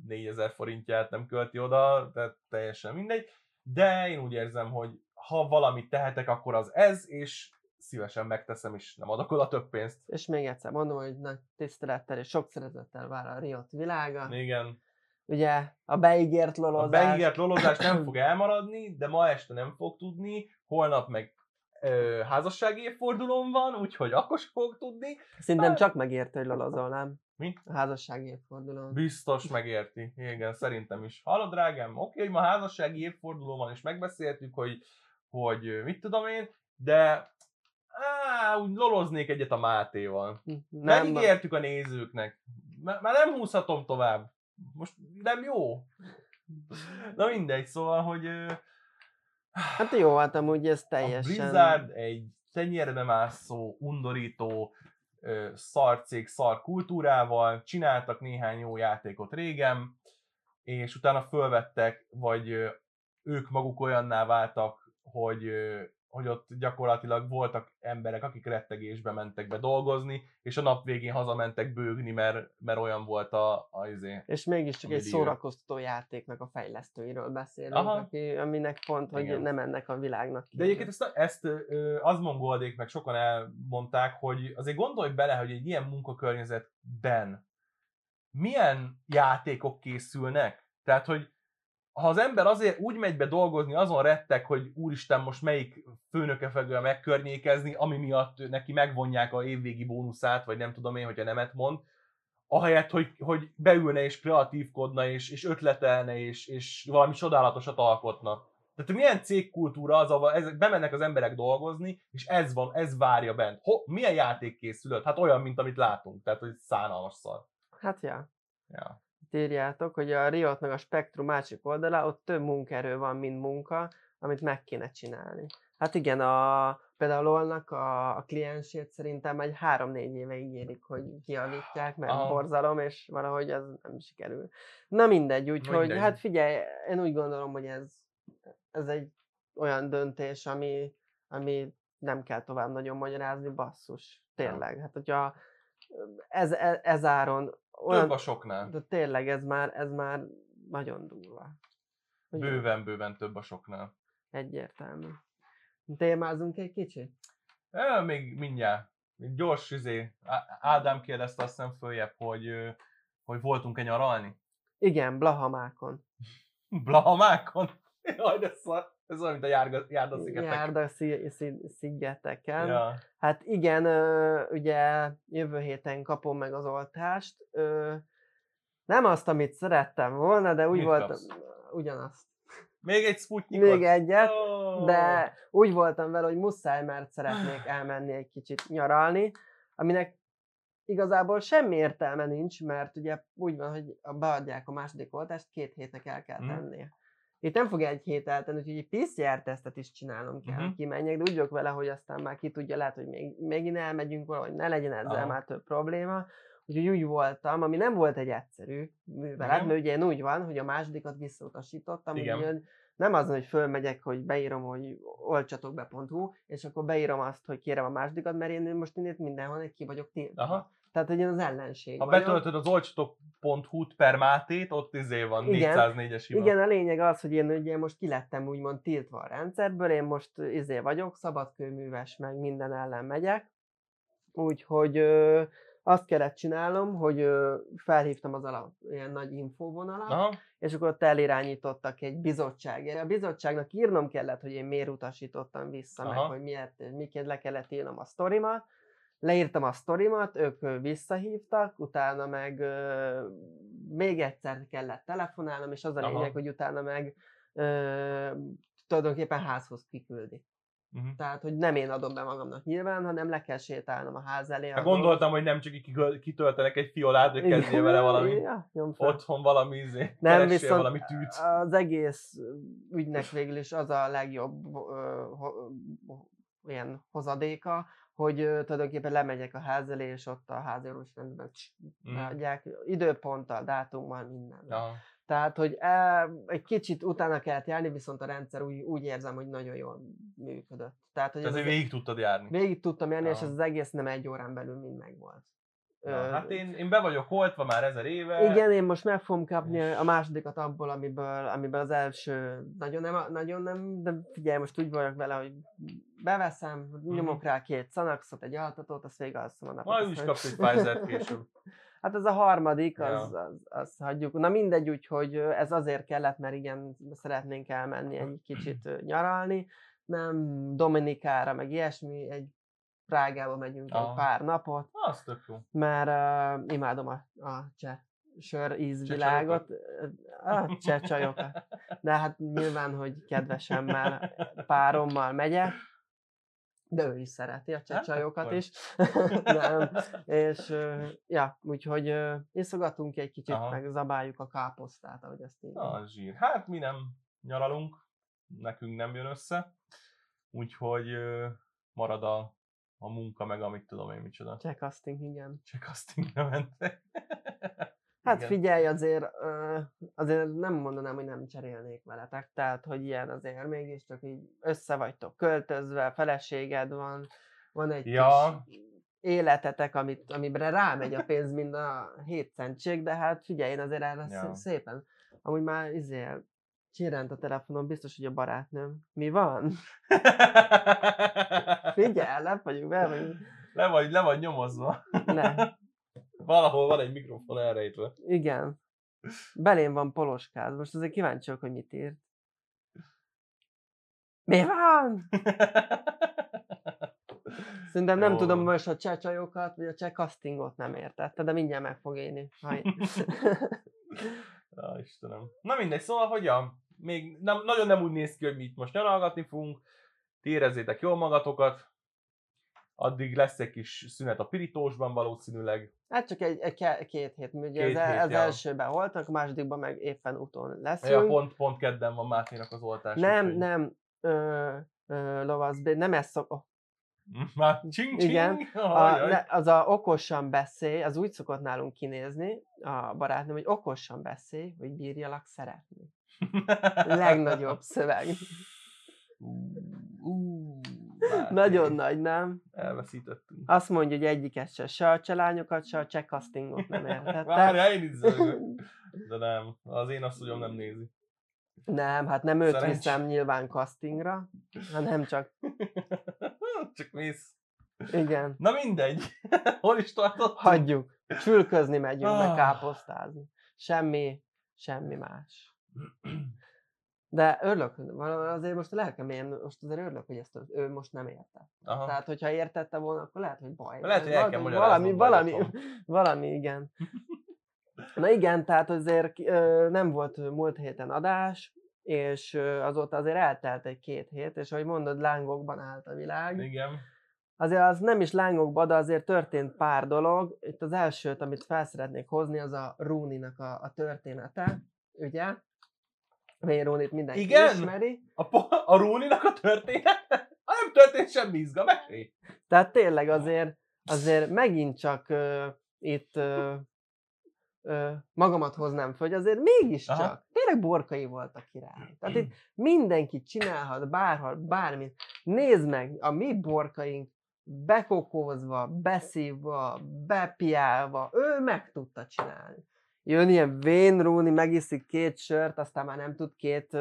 4000 forintját nem költi oda, tehát teljesen mindegy. De én úgy érzem, hogy ha valamit tehetek, akkor az ez, és szívesen megteszem, és nem adok oda több pénzt. És még egyszer mondom, hogy nagy tisztelettel és sok szeretettel vár a Riot világa. Igen. Ugye a beígért lolozás. A beígért lolozás nem fog elmaradni, de ma este nem fog tudni, holnap meg ö, házassági évfordulón van, úgyhogy akkor sem fog tudni. Szerintem hát... csak megérte, hogy lolozol, nem? Mi? A házassági évfordulón. Biztos megérti, igen, szerintem is. Hallod, drágám, oké, hogy ma házassági évforduló van, és megbeszéltük, hogy, hogy mit tudom én, de Á, úgy loloznék egyet a Mátéval. Hm, nem. Megígértük a nézőknek. Már nem húzhatom tovább. Most nem jó. Na mindegy, szóval, hogy... Hát jó, hát amúgy ez teljesen... A Blizzard egy tenyérbe mászó, undorító, szarcég, szar kultúrával, csináltak néhány jó játékot régen, és utána fölvettek, vagy ők maguk olyanná váltak, hogy hogy ott gyakorlatilag voltak emberek, akik rettegésbe mentek be dolgozni, és a nap végén hazamentek bőgni, mert, mert olyan volt a, a izé, És mégiscsak egy szórakoztató játéknak a fejlesztőiről beszélünk, Aha. Aki, aminek pont, hogy Igen. nem ennek a világnak. De egyébként ezt, ezt az mongoldék meg sokan elmondták, hogy azért gondolj bele, hogy egy ilyen munkakörnyezetben milyen játékok készülnek. Tehát, hogy ha az ember azért úgy megy be dolgozni, azon rettek, hogy úristen, most melyik főnöke fogja megkörnyékezni, ami miatt neki megvonják a évvégi bónuszát, vagy nem tudom én, hogyha nemet mond, ahelyett, hogy, hogy beülne és kreatívkodna, és, és ötletelne, és, és valami csodálatosat alkotna. Tehát milyen cégkultúra az, ahol ezek, bemennek az emberek dolgozni, és ez van, ez várja bent. Ho, milyen játék készülött? Hát olyan, mint amit látunk. Tehát, hogy szánalmas szar. Hát ja. Ja írjátok, hogy a Riot meg a Spektrum másik oldalá, ott több munkaerő van, mint munka, amit meg kéne csinálni. Hát igen, a, például olnak a, a kliensét szerintem egy három-négy éve ígérik, hogy kiavítják, mert Aha. borzalom, és valahogy ez nem sikerül. Na mindegy, úgyhogy hát figyelj, én úgy gondolom, hogy ez, ez egy olyan döntés, ami, ami nem kell tovább nagyon magyarázni, basszus. Tényleg. Hát hogyha ez, ez, ez áron olyan, Több a soknál. De tényleg ez már, ez már nagyon durva. Bőven, bőven több a soknál. Egyértelmű. Témázunk egy kicsit? E, még mindjárt. Gyors izé, Ádám kérdezte azt hiszem följebb, hogy, hogy voltunk-e nyaralni? Igen, Blahamákon. Blahamákon? Jaj, de szar. Ez olyan, mint a járga, járdaszigetek. Járda szi- szi- szigeteken. Ja. Hát igen, ugye jövő héten kapom meg az oltást. Nem azt, amit szerettem volna, de úgy Mit voltam, kapsz? ugyanazt. Még egy Sputnikot? Még egyet, de úgy voltam vele, hogy muszáj, mert szeretnék elmenni egy kicsit nyaralni, aminek igazából semmi értelme nincs, mert ugye úgy van, hogy beadják a második oltást, két hétnek el kell Mhm. tennie. Itt nem fog egy hét eltenni, úgyhogy egy PCR-tesztet is csinálnom kell, hogy kimenjek, de úgy vagyok vele, hogy aztán már ki tudja, lehet, hogy még, megint elmegyünk valahogy, ne legyen ezzel Aha. már több probléma. Úgyhogy úgy voltam, ami nem volt egy egyszerű művelet, Igen. mert ugye én úgy van, hogy a másodikat visszautasítottam, Igen. ugye nem az, hogy fölmegyek, hogy beírom, hogy olcsatokbe.hu, és akkor beírom azt, hogy kérem a másodikat, mert én most innét mindenhol ki vagyok tiltva. Tehát, hogy én az ellenség Ha vagyok. betöltöd az olcsatok.hu-t per Mátét, ott izé van, Igen. 404-es hiba. Igen, a lényeg az, hogy én ugye most kilettem úgymond tiltva a rendszerből, én most izé vagyok, szabadkőműves, meg minden ellen megyek. Úgyhogy ö, azt kellett csinálnom, hogy ö, felhívtam az alap, ilyen nagy infóvonalat, Aha. és akkor ott elirányítottak egy bizottság. A bizottságnak írnom kellett, hogy én miért utasítottam vissza, meg Aha. hogy miért, miként le kellett írnom a sztorimat. Leírtam a sztorimat, ők visszahívtak, utána meg ö, még egyszer kellett telefonálnom, és az a lényeg, hogy utána meg ö, tulajdonképpen házhoz kiküldi. Uh-huh. Tehát, hogy nem én adom be magamnak nyilván, hanem le kell sétálnom a ház elé. Hát gondoltam, hogy nem csak kitöltenek egy fiolát, hogy kezdjél vele valami, Ja, otthon valami izé, Nem, viszont valami tűt. az egész ügynek végül is az a legjobb ö, ho, ho, ilyen hozadéka, hogy tulajdonképpen lemegyek a ház elé, és ott a házorvos rendben Mm. időponttal, dátummal, minden. Ja. Tehát, hogy e, egy kicsit utána kellett járni, viszont a rendszer úgy, úgy érzem, hogy nagyon jól működött. Tehát, hogy Tehát, ez végig tudtad járni. végig tudtam járni, és Aha. ez az egész nem egy órán belül mind megvolt. Ö, hát én, én be vagyok oltva már ezer éve. igen, én most meg fogom kapni És- a másodikat abból, amiből, amiből az első nagyon nem, nagyon nem, de figyelj, most úgy vagyok vele, hogy beveszem, nyomok rá két szanaxot, egy altatót, azt végigalszom a napot. Majd úgyis mondom- kapsz egy Pfizer-t később. Hát ez a harmadik, Ja. az, az, az hagyjuk. Na mindegy, úgyhogy ez azért kellett, mert igen, szeretnénk elmenni egy kicsit nyaralni. Nem Dominikára, meg ilyesmi, egy Prágába megyünk egy Aha. pár napot, Na, az tök jó. mert uh, imádom a, a cseh sör ízvilágot, a cseh csajokat. De hát nyilván, hogy kedvesemmel, párommal megyek, de ő is szereti a Hát csajokat akkor. is. Nem. És ja, úgyhogy iszogatunk egy kicsit, Aha. meg zabáljuk a káposztát, ahogy ezt így. Na, zsír. Hát mi nem nyaralunk, nekünk nem jön össze, úgyhogy marad a, a munka, meg amit tudom én micsoda. Cseh casting, igen. Csak nem mentek. Hát Igen. figyelj, azért, azért nem mondanám, hogy nem cserélnék veletek, tehát, hogy ilyen azért mégiscsak így össze vagytok költözve, feleséged van, van egy Ja. kis életetek, amit, amibre rámegy a pénz, mind a hét centség, de hát figyelj, én azért erre ja. szépen, amúgy már izé, csirent a telefonon, biztos, hogy a barátnőm. Mi van? Figyelj, le vagyunk, be vagyunk. le, vagy, le vagy nyomozva. Le. Valahol van egy mikrofon elrejtve. Igen. Belém van poloskáz. Most azért kíváncsi vagyok, hogy mit írt. Mi van? Szerintem nem Jó tudom most a cseh csajokat, vagy a cseh castingot nem értette, de mindjárt meg fog élni. Ja, Istenem. Na mindegy, szóval, hogy ja, még nem, nagyon nem úgy néz ki, hogy mi itt most nyaralgatni fogunk. Ti érezzétek jól magatokat. Addig lesz egy kis szünet a pirítósban valószínűleg. hát csak egy, egy két hét, ugye Két az, hét, az ja. elsőben voltak, a másodikban meg éppen Ja, leszünk. pont, pont kedden van Máténak az oltás. nem, úgyhogy- nem, ö, ö, lovasz, nem ez szok, Már csing csing. Igen, a, ne, az a okosan beszélj, az úgy szokott nálunk kinézni, a barátnőm, hogy okosan beszélj, hogy bírjalak szeretni. Legnagyobb szöveg. Ú, Nagyon nagy, nem? Elveszítettünk. Azt mondja, hogy egyiket se, se a cselányokat, se a cseh castingot nem értette. Várjál, én is. De nem, az én asszonyom nem nézi. Nem, hát nem őt Szerencs. viszem nyilván castingra, hanem csak, Csak mész. Igen. Na mindegy. Hol is tartott? Hagyjuk. Csülközni megyünk, meg Ah. káposztázni. Semmi, semmi más. De örülök, azért most a lelkem ilyen, most azért örülök, hogy ezt ő most nem érte. Aha. Tehát, hogyha értette volna, akkor lehet, hogy baj. Lehet, hogy el kell valami, valami, valami, igen. Na igen, tehát azért nem volt múlt héten adás, és azóta azért eltelt egy két hét, és ahogy mondod, lángokban állt a világ. Igen. Azért az nem is lángokban, de azért történt pár dolog. Itt az elsőt, amit fel szeretnék hozni, az a Rúninak a, a története, ugye? Wayne Rooney-t mindenki Igen? ismeri. A, po- a Róninak a története? Ah, nem történt semmi izga, mesélj! Tehát tényleg azért, azért megint csak uh, itt uh, magamat hoznám föl, hogy azért mégiscsak Aha. tényleg borkai volt a király. Tehát itt mindenki csinálhat bárhol, bármit. Nézd meg, a mi borkaink bekokózva, beszívva, bepiálva, ő meg tudta csinálni. Jön ilyen Wayne Rooney, megiszik két sört, aztán már nem tud két,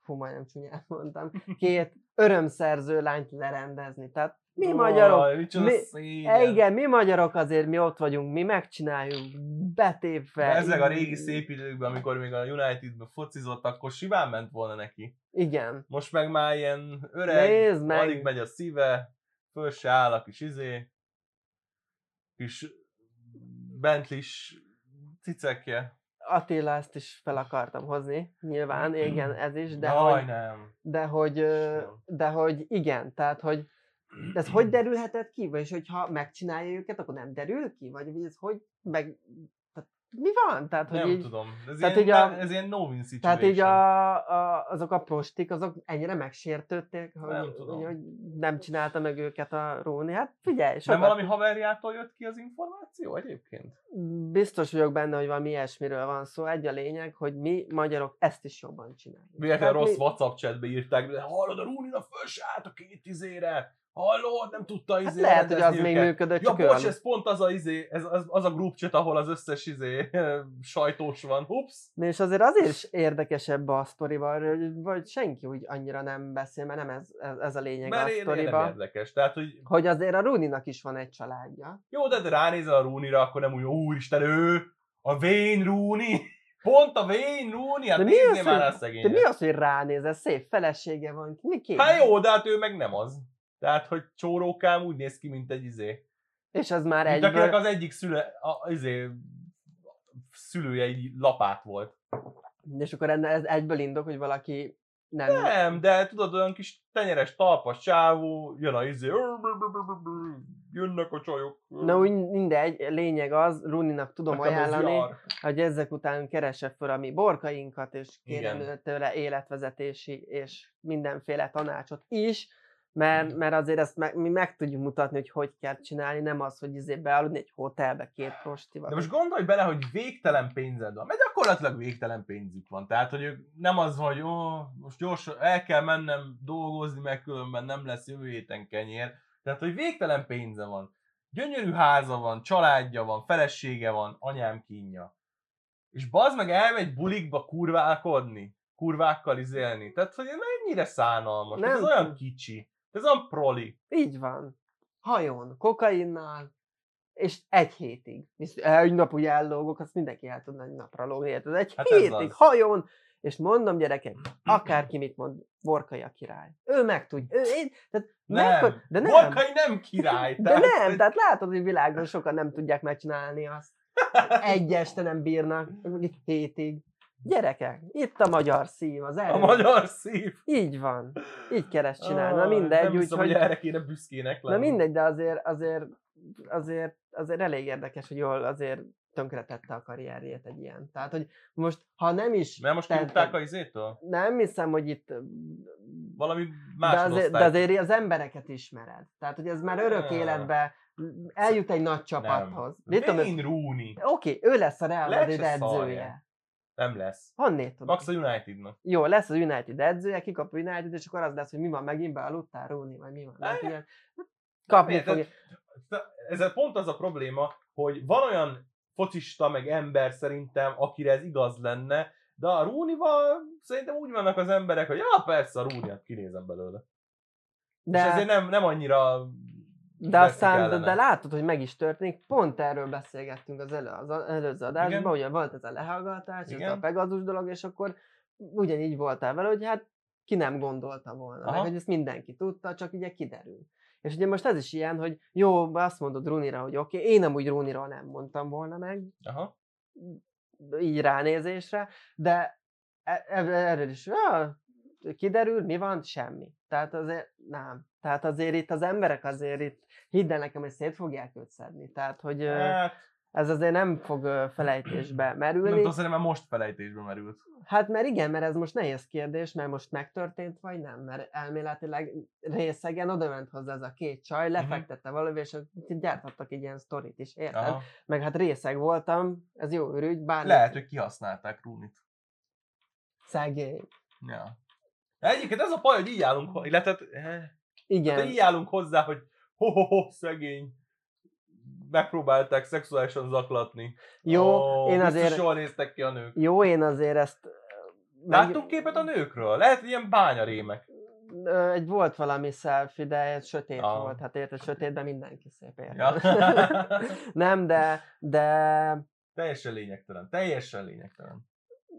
fú, majdnem csúnyát mondtam, két örömszerző lányt lerendezni. Tehát mi magyarok, Jaj, micsoda mi- szégyen. E, igen, mi magyarok azért mi ott vagyunk, mi megcsináljuk, betépve. Ezek a régi szép időkben, amikor még a Unitedben focizott, akkor simán ment volna neki. Igen. Most meg már ilyen öreg, Nézd meg! alig megy a szíve, föl se áll a kis izé, kis Bentley-s cicekje. Attila ezt is fel akartam hozni, nyilván, igen, ez is, de Jaj, hogy, nem. de hogy, de hogy igen, tehát hogy de ez hogy derülhetett ki? Vagy hogyha megcsinálja őket, akkor nem derül ki? Vagy ez hogy meg... Tehát mi van? Tehát, hogy Nem így, tudom. Ez, tehát ilyen, így a- ez ilyen no-win situation. Tehát így a, a, azok a prostik, azok ennyire megsértődték, hogy Nem nem, tudom. hogy, nem csinálta meg őket a Róni. Hát figyelj, Nem sokat, valami haverjától jött ki az információ egyébként? biztos vagyok benne, hogy valami ilyesmiről van szó. Egy a lényeg, hogy mi magyarok ezt is jobban csináljuk. Tehát rossz mi- WhatsApp chatbe írták, de hallod, a Rúnina föl se állt a két izére. Hallod, nem tudta Hát izé lehet, hogy az rendezni még őket. működött, Ja, csak bocs, ő ez pont az a, izé, ez, az, az a group chat, ahol az összes izé, sajtós van. Hups. És azért azért is érdekesebb a sztorival, hogy vagy senki úgy annyira nem beszél, mert nem ez, ez, ez a lényeg Mert a én, én nem sztoriba. érdekes. Tehát, hogy Hogy azért a Runinak is van egy családja. jó, de, de ránézel a Rúnira, akkor nem úgy, úristen, ő, a Wayne Rooney. Pont a Wayne Rooney, hát De mi az, már hogy- De mi az, hogy ránézel? Szép felesége van. Mi két? Hát jó, de hát ő meg nem az. Tehát, hogy csórókám úgy néz ki, mint egy izé. És az már akinek egyből... az egyik szüle, a, izé, szülője egy lapát volt. És akkor enne- ez egyből indok, hogy valaki nem... Nem, de tudod, olyan kis tenyeres talpas csávó, jön a izé, jönnek a csajok. Na úgy mindegy, lényeg az, Runinak tudom nekem ajánlani, hogy ezek után keresse fel a mi borkainkat, és ő tőle életvezetési és mindenféle tanácsot is, mert, mert azért ezt meg, mi meg tudjuk mutatni, hogy hogy kell csinálni, nem az, hogy izé bealudni egy hotelbe két prostival. De most gondolj bele, hogy végtelen pénzed van, mert gyakorlatilag végtelen pénzük van. Tehát, hogy ők nem az, hogy ó, most gyorsan el kell mennem dolgozni, mert különben nem lesz jövő héten kenyér. Tehát, hogy végtelen pénze van. Gyönyörű háza van, családja van, felesége van, anyám kínja. És bazd meg elmegy bulikba kurválkodni, kurvákkal izélni. Tehát, hogy ez mennyire szánalmas. Nem. Ez olyan kicsi. Ez olyan proli. Így van. Hajón, kokainnal, és egy hétig. Visz- Egy nap ugye ellógok, azt mindenki el tudna egy napra lógni. érted? Egy Hát ez hétig, az. hajón, és mondom gyerekek, akárki mit mond, Borkai a király. Ő meg tudja. Ő, én, tehát Nem. megkor- de nem. Borkai nem király. De nem, tehát látod, hogy világban sokan nem tudják megcsinálni azt. Egy este nem bírnak, mondjuk hétig. Gyerekek, itt a magyar szív, az erő. A magyar szív. Így van. Így kell ezt csinálni. Na mindegy, Nem hiszem, hogy úgyhogy... erre kéne büszkének lenni. Na mindegy, de azért, azért, azért, azért elég érdekes, hogy jól azért tönkretette a karrierjét egy ilyen. Tehát, hogy most, ha nem is... Mert most tette- kirúgták a izétől? Nem hiszem, hogy itt... Valami De azért, de azért az embereket ismered. Tehát, hogy ez már örök Ah. életbe eljut egy nagy csapathoz. Mit tudom, Wayne Rooney. Oké, ő lesz a Real Madrid edzője. szarja. Nem lesz. Honnét tudom? Max a Unitednak. Jó, lesz az United edzője, kikap a United, és akkor az lesz, hogy mi van, megint bealudtál Róni, vagy mi van. Hát ugye, kapni Érted? fogja. Ez pont az a probléma, hogy van olyan focista, meg ember szerintem, akire ez igaz lenne, de a Rooney-val szerintem úgy vannak az emberek, hogy ja, persze a hát kinézem belőle. De... És ezért nem, nem annyira De aztán, de, ellene. de látod, hogy meg is történik. Pont erről beszélgettünk az, elő, az előző adásban, Igen. ugye volt ez a lehallgatás, ez a Pegazus dolog, és akkor ugyanígy voltál vele, hogy hát ki nem gondolta volna, meg hogy ezt mindenki tudta, csak ugye kiderül. És ugye most ez is ilyen, hogy jó, azt mondod Runira, hogy oké, okay, én amúgy Runiról nem mondtam volna meg, Aha. így ránézésre, de e- e- erről is ja, kiderül, mi van, semmi. Tehát azért nem. Tehát azért itt az emberek azért itt, hidd el nekem, hogy szét fogják őt szedni. Tehát, hogy Hát, ez azért nem fog felejtésbe nem merülni. tudom, szerintem most felejtésbe merült. Hát mert igen, mert ez most nehéz kérdés, mert most megtörtént, vagy nem, mert elméletileg részegen oda ment hozzá ez a két csaj, Mhm. lefektette valami, és ott gyártottak egy ilyen sztorit is, érted? Aha. Meg hát részeg voltam, ez jó ürügy, bár Lehet, hogy kihasználták Runit. szegény. Ja. Egyébként ez a baj, hogy így állunk, illetve eh, Igen. hát így állunk hozzá, hogy ho-ho-ho, szegény. Megpróbálták szexuálisan zaklatni. Jó, Ó, én azért, jól néztek ki a nők. jó, én azért ezt... ö, Láttunk képet a nőkről? Lehet, hogy ilyen bányarémek. Egy volt valami selfie, de ez sötét Ah. volt, hát érted, sötétben mindenki szép érted. Ja. Nem, de, de, teljesen lényegtelen. Teljesen lényegtelen.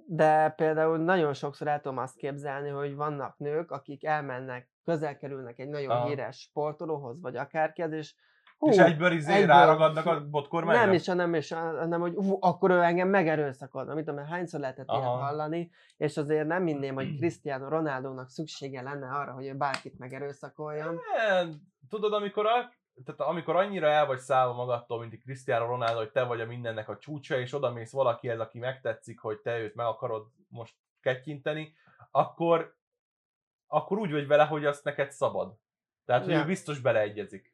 De például nagyon sokszor el tudom azt képzelni, hogy vannak nők, akik elmennek, közel kerülnek egy nagyon Aha. híres sportolóhoz, vagy akárkihez, és hú, és egyből izé egyből- ráragadnak a botkormányra? nem is, nem is, hanem hogy hú, akkor ő engem megerőszakolna. Mit tudom, hányszor lehetett ilyet Aha. hallani, és azért nem minném, hogy Cristiano Ronaldónak szüksége lenne arra, hogy ő bárkit megerőszakoljon. Nem, tudod, amikor, a, tehát amikor annyira el vagy szállva magadtól, mint egy Cristiano Ronaldo, hogy te vagy a mindennek a csúcsa, és oda mész valakihez, aki megtetszik, hogy te őt meg akarod most kettyinteni, akkor, akkor úgy vagy vele, hogy azt neked szabad. Tehát, hogy Ja. ő biztos beleegyezik.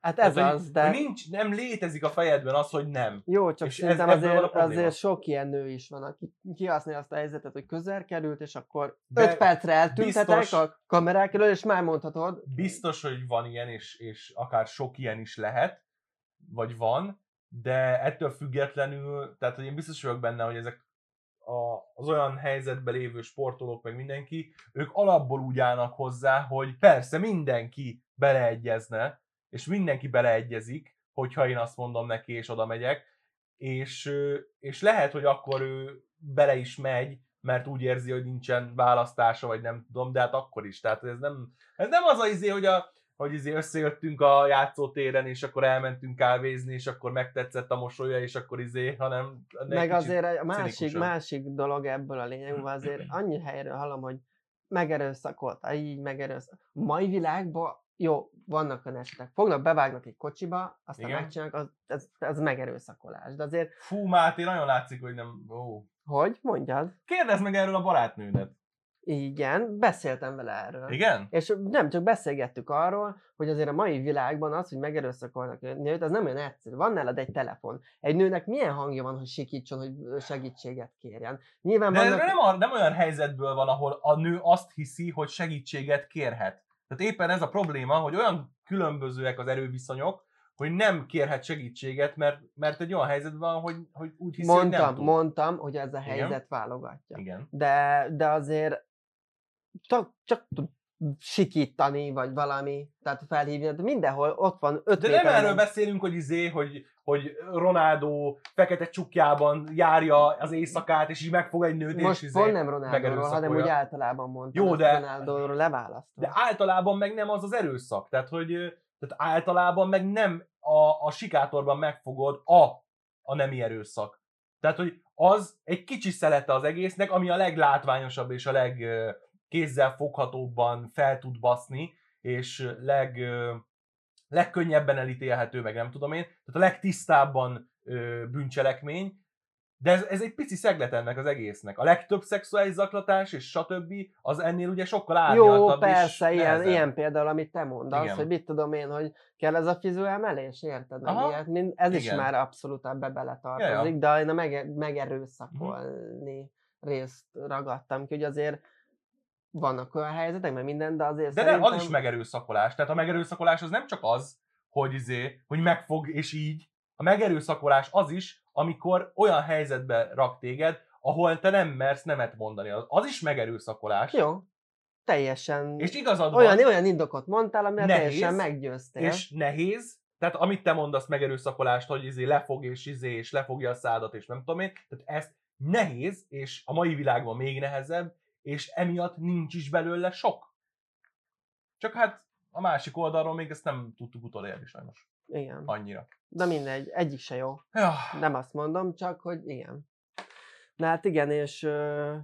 Hát ez hogy- az, de... Nincs, nem létezik a fejedben az, hogy nem. Jó, csak És ez- szerintem a azért, azért sok ilyen nő is van, aki kihasználja azt a helyzetet, hogy közel került, és akkor De 5 percre eltüntetek biztos- a kamerák elől, és már mondhatod. Biztos, hogy van ilyen, és, és akár sok ilyen is lehet, vagy van, de ettől függetlenül, tehát hogy én biztos vagyok benne, hogy ezek a, az olyan helyzetben lévő sportolók, meg mindenki, ők alapból úgy állnak hozzá, hogy persze mindenki beleegyezne, és mindenki beleegyezik, hogyha én azt mondom neki, és oda megyek, és, és lehet, hogy akkor ő bele is megy, mert úgy érzi, hogy nincsen választása, vagy nem tudom, de hát akkor is. Tehát ez nem, ez nem az a izé, hogy, a, hogy izé összejöttünk a játszótéren, és akkor elmentünk kávézni, és akkor megtetszett a mosolya, és akkor izé, hanem... Meg azért a másik, másik dolog ebből a lényegben, azért annyi helyről hallom, hogy megerőszakolta, így megerőszak. Mai világban, jó, vannak olyan esetek, fognak, bevágnak egy kocsiba, aztán Igen. megcsinálnak, az, ez, ez megerőszakolás. De azért, Fú, Máté, nagyon látszik, hogy nem... Ó. hogy mondjad? Kérdezd meg erről a barátnődet. Igen, beszéltem vele erről. Igen? És nem csak beszélgettük arról, hogy azért a mai világban az, hogy megerőszakolnak egy nőt, az nem olyan egyszerű. Van nálad egy telefon. Egy nőnek milyen hangja van, hogy sikítson, hogy segítséget kérjen? Nyilván De vannak... ez nem, a, nem olyan helyzetből van, ahol a nő azt hiszi, hogy segítséget kérhet. Tehát éppen ez a probléma, hogy olyan különbözőek az erőviszonyok, hogy nem kérhet segítséget, mert, mert egy olyan helyzetben van, hogy, hogy úgy hiszi, hogy nem mondtam, tud. mondtam, hogy ez a Igen. helyzet válogatja. Igen. De, de azért csak, csak sikítani, vagy valami, tehát felhívni, de mindenhol ott van öt De nem erről beszélünk, hogy izé, hogy, hogy Ronaldo fekete csukjában járja az éjszakát, és így megfog egy nőt, Most és pont izé, nem Ronaldóról, hanem úgy általában mondtam. Jó, de- Ronaldóról leválasztva. De általában meg nem az az erőszak. Tehát, hogy tehát általában meg nem a, a sikátorban megfogod a, a nemi erőszak. Tehát, hogy az egy kicsi szelete az egésznek, ami a leglátványosabb és a leg ö, kézzel foghatóbban fel tud baszni, és leg, legkönnyebben elítélhető, meg nem tudom én. Tehát a legtisztábban ö, bűncselekmény, de ez, ez egy pici szeglet ennek az egésznek. A legtöbb szexuális zaklatás és stb. az ennél ugye sokkal árnyaltabb Jó, persze, ilyen, nehezebb. ilyen például, amit te mondasz, Igen. hogy mit tudom én, hogy kell ez a fizuemelés, érted? Meg Aha. ilyet, mind, ez is Igen. már abszolút ebbe beletartozik, Ja, ja. de én a mege, megerőszakolni részt ragadtam ki, hogy azért vannak olyan helyzetek, meg minden, de azért De szerintem... az is megerőszakolás. Tehát a megerőszakolás az nem csak az, hogy, izé, hogy megfog és így. A megerőszakolás az is, amikor olyan helyzetbe rak téged, ahol te nem mersz nemet mondani. Az, az is megerőszakolás. Jó, teljesen És igazad olyan, van, olyan indokot mondtál, amivel Nehéz, teljesen meggyőztél. és nehéz, tehát amit te mondasz megerőszakolást, hogy izé lefog és izé, és lefogja a szádat, és nem tudom én, tehát ezt nehéz, és a mai világban még nehezebb, és emiatt nincs is belőle sok. Csak hát a másik oldalról még ezt nem tudtuk utolérni sajnos. Igen. Annyira. De mindegy, egyik se jó. Ja, Nem azt mondom, csak hogy igen. Na hát igen, és ö,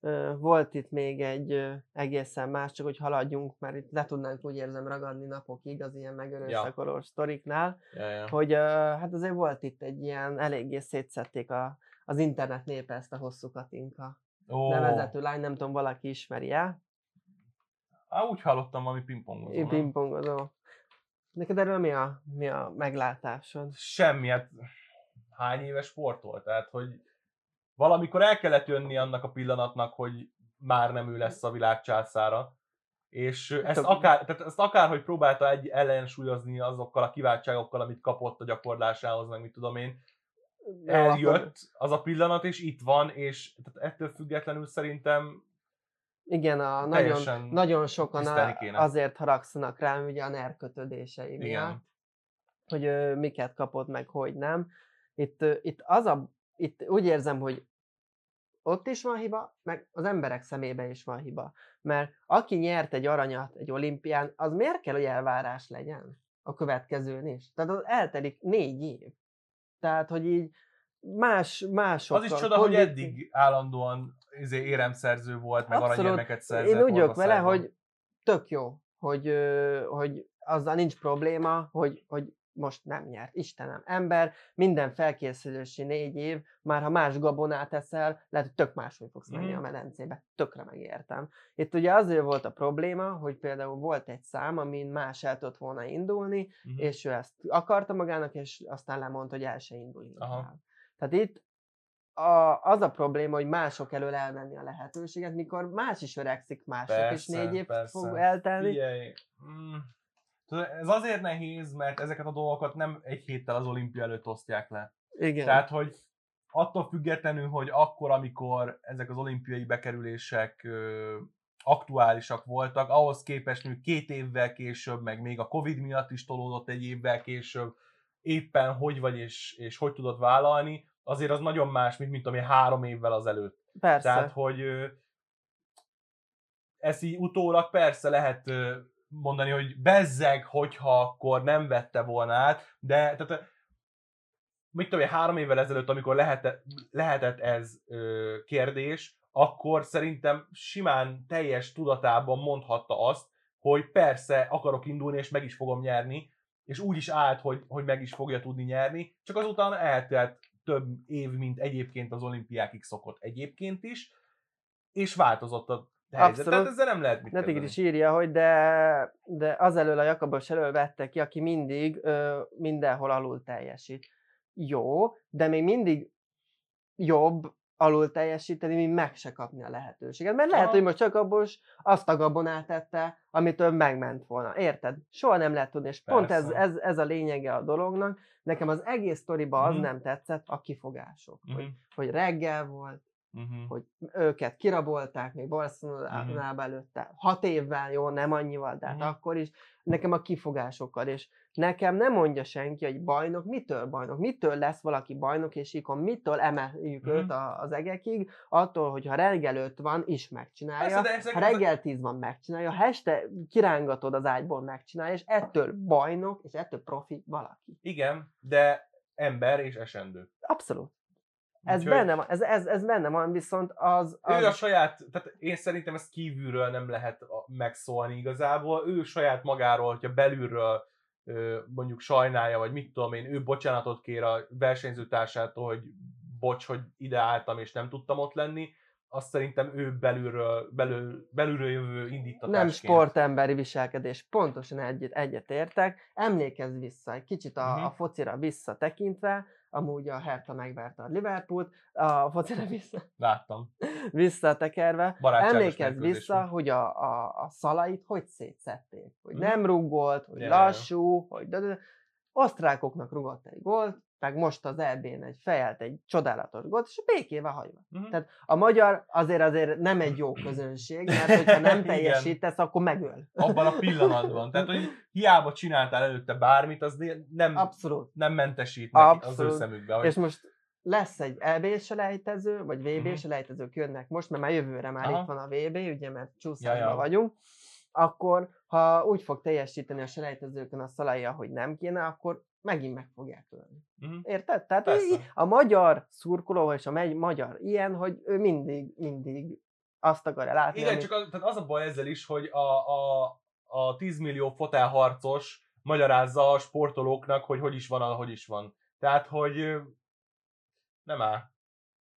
ö, volt itt még egy ö, egészen más, csak hogy haladjunk, mert itt le tudnánk úgy érzem ragadni napokig az ilyen megerőszakolós sztoriknál, ja, ja. hogy ö, hát azért volt itt egy ilyen, eléggé szétszették a, az internet népe ezt a hosszú Katinka Ó, nevezetű lány, nem tudom, valaki ismeri el, á, úgy hallottam valami pingpongozó. nem? pingpongozó. Neked erről mi a, mi a meglátásod? semmi, hát hány éves sportol, tehát hogy valamikor el kellett jönni annak a pillanatnak, hogy már nem ő lesz a világ császára, és ezt, akár, tehát ezt akárhogy próbálta egy ellensúlyozni azokkal a kiváltságokkal, amit kapott a gyakorlásához, meg mit tudom én, eljött az a pillanat, és itt van, és tehát ettől függetlenül szerintem Igen, a nagyon, nagyon sokan a, azért haragszanak rám ugye a NER kötődései miatt, igen. hogy ö, miket kapott meg, hogy nem. Itt, itt az a, itt úgy érzem, hogy ott is van hiba, meg az emberek szemében is van hiba. Mert aki nyert egy aranyat egy olimpián, az miért kell, hogy elvárás legyen a következőn is? Tehát az eltelik négy év. Tehát, hogy így más, másokkal... Az is csoda, hogy eddig állandóan izé, éremszerző volt, meg Abszolút. aranyérmeket szerzett. Én úgy vagyok vele, hogy tök jó, hogy, hogy azzal nincs probléma, hogy, hogy most nem nyert. Istenem, ember, minden felkészülési négy év, már ha más gabonát eszel, lehet, hogy tök máshogy fogsz menni Mhm. a medencébe. Tökre megértem. Itt ugye azért volt a probléma, hogy például volt egy szám, amin más el tudott volna indulni, Mhm. és ő ezt akarta magának, és aztán lemondta, hogy el se indul. Tehát itt a, az a probléma, hogy mások elől elvenni a lehetőséget, mikor más is öregszik, mások Persze, négy év persze. fog eltelni. Figyelj, mm, tudod, ez azért nehéz, mert ezeket a dolgokat nem egy héttel az olimpia előtt osztják le. Igen. Tehát, hogy attól függetlenül, hogy akkor, amikor ezek az olimpiai bekerülések ö, aktuálisak voltak, ahhoz képest mondjuk két évvel később, meg még a Covid miatt is tolódott egy évvel később, éppen hogy vagy és, és hogy tudod vállalni, azért az nagyon más, mint, mint ami három évvel azelőtt. Persze. Tehát, hogy ö, ezt így utólag persze lehet ö, mondani, hogy bezzeg, hogyha akkor nem vette volna át, de tehát, mit tudom én, három évvel ezelőtt, amikor lehetett, lehetett ez ö, kérdés, akkor szerintem simán teljes tudatában mondhatta azt, hogy persze akarok indulni, és meg is fogom nyerni, és úgy is állt, hogy, hogy meg is fogja tudni nyerni, csak azután eltelt több év, mint egyébként az olimpiákig szokott egyébként is, és változott a helyzet. Abszolút. Tehát ezzel nem lehet mit Netig is írja, hogy de, de az elől a Jakabos elől vette ki, aki mindig ö, mindenhol alul teljesít. Jó, de még mindig jobb alul teljesíteni, mint meg se kapni a lehetőséget. Mert lehet, Aha. hogy most Jakabos azt a gabonát tette, amitől megment volna. Érted? Soha nem lehet tudni. És pont ez, Persze. ez, ez a lényege a dolognak. Nekem az egész sztoriban az Mhm. nem tetszett, a kifogások. Mhm, Hogy, hogy reggel volt, mhm. hogy őket kirabolták még Barcelonában előtte, hat évvel, jó, nem annyival, de Mhm. akkor is, nekem a kifogásokkal, és nekem nem mondja senki, hogy bajnok, mitől bajnok, mitől lesz valaki bajnok, és ikon mitől emeljük Mhm. őt a- az egekig, attól, hogy ha reggel öt van, is megcsinálja, Persze, ha reggel tíz van, megcsinálja, ha este kirángatod az ágyból, megcsinálja, és ettől bajnok, és ettől profi valaki. Igen, de ember és esendő. Abszolút. Ez Úgyhogy- benne van, ez, ez, ez benne van, viszont az... az Ő a saját, tehát én szerintem ezt kívülről nem lehet megszólni igazából. Ő saját magáról, hogyha belülről mondjuk sajnálja, vagy mit tudom én, ő bocsánatot kér a versenyzőtársától, hogy bocs, hogy ide álltam és nem tudtam ott lenni, azt szerintem ő belülről, belül, belülről jövő indítatásként. nem sportemberi viselkedés, pontosan egyet, egyet értek. Emlékezz vissza egy kicsit a, Mhm. a focira visszatekintve, amúgy a Hertha megverte a Liverpoolt, a focira vissza, Láttam. visszatekerve, emlékezz vissza, volt. hogy a, a, a szalait hogy szétszették. Hogy Mhm. nem ruggolt, hogy ja. lassú, hogy de, de, de. osztrákoknak rugott egy gólt, meg most az EB-n egy fejelt egy csodálatos gólt, és a békével hagyva. Mhm. Tehát a magyar azért azért nem egy jó közönség, mert hogyha nem teljesítesz, akkor megöl. Abban a pillanatban. Tehát, hogy hiába csináltál előtte bármit, az nem, Abszolút. nem mentesít neki az ő Abszolút. szemükbe. Hogy... És most lesz egy EB selejtező, vagy VB Mhm. selejtezők jönnek most, mert már jövőre már Aha. itt van a VB, ugye, mert csúszásban Ja, ja. vagyunk, akkor ha úgy fog teljesíteni a selejtezőkön a szalaja, hogy nem kéne, akkor megint meg fogják ölni. Mhm. Érted? Tehát Persze. a magyar szurkoló és a megy- magyar ilyen, hogy ő mindig, mindig azt akarja látni, Igen, amit- csak az, tehát az a baj ezzel is, hogy a, a, a 10 millió fotelharcos magyarázza a sportolóknak, hogy hogy is van, ahogy is van. Tehát, hogy nem áll.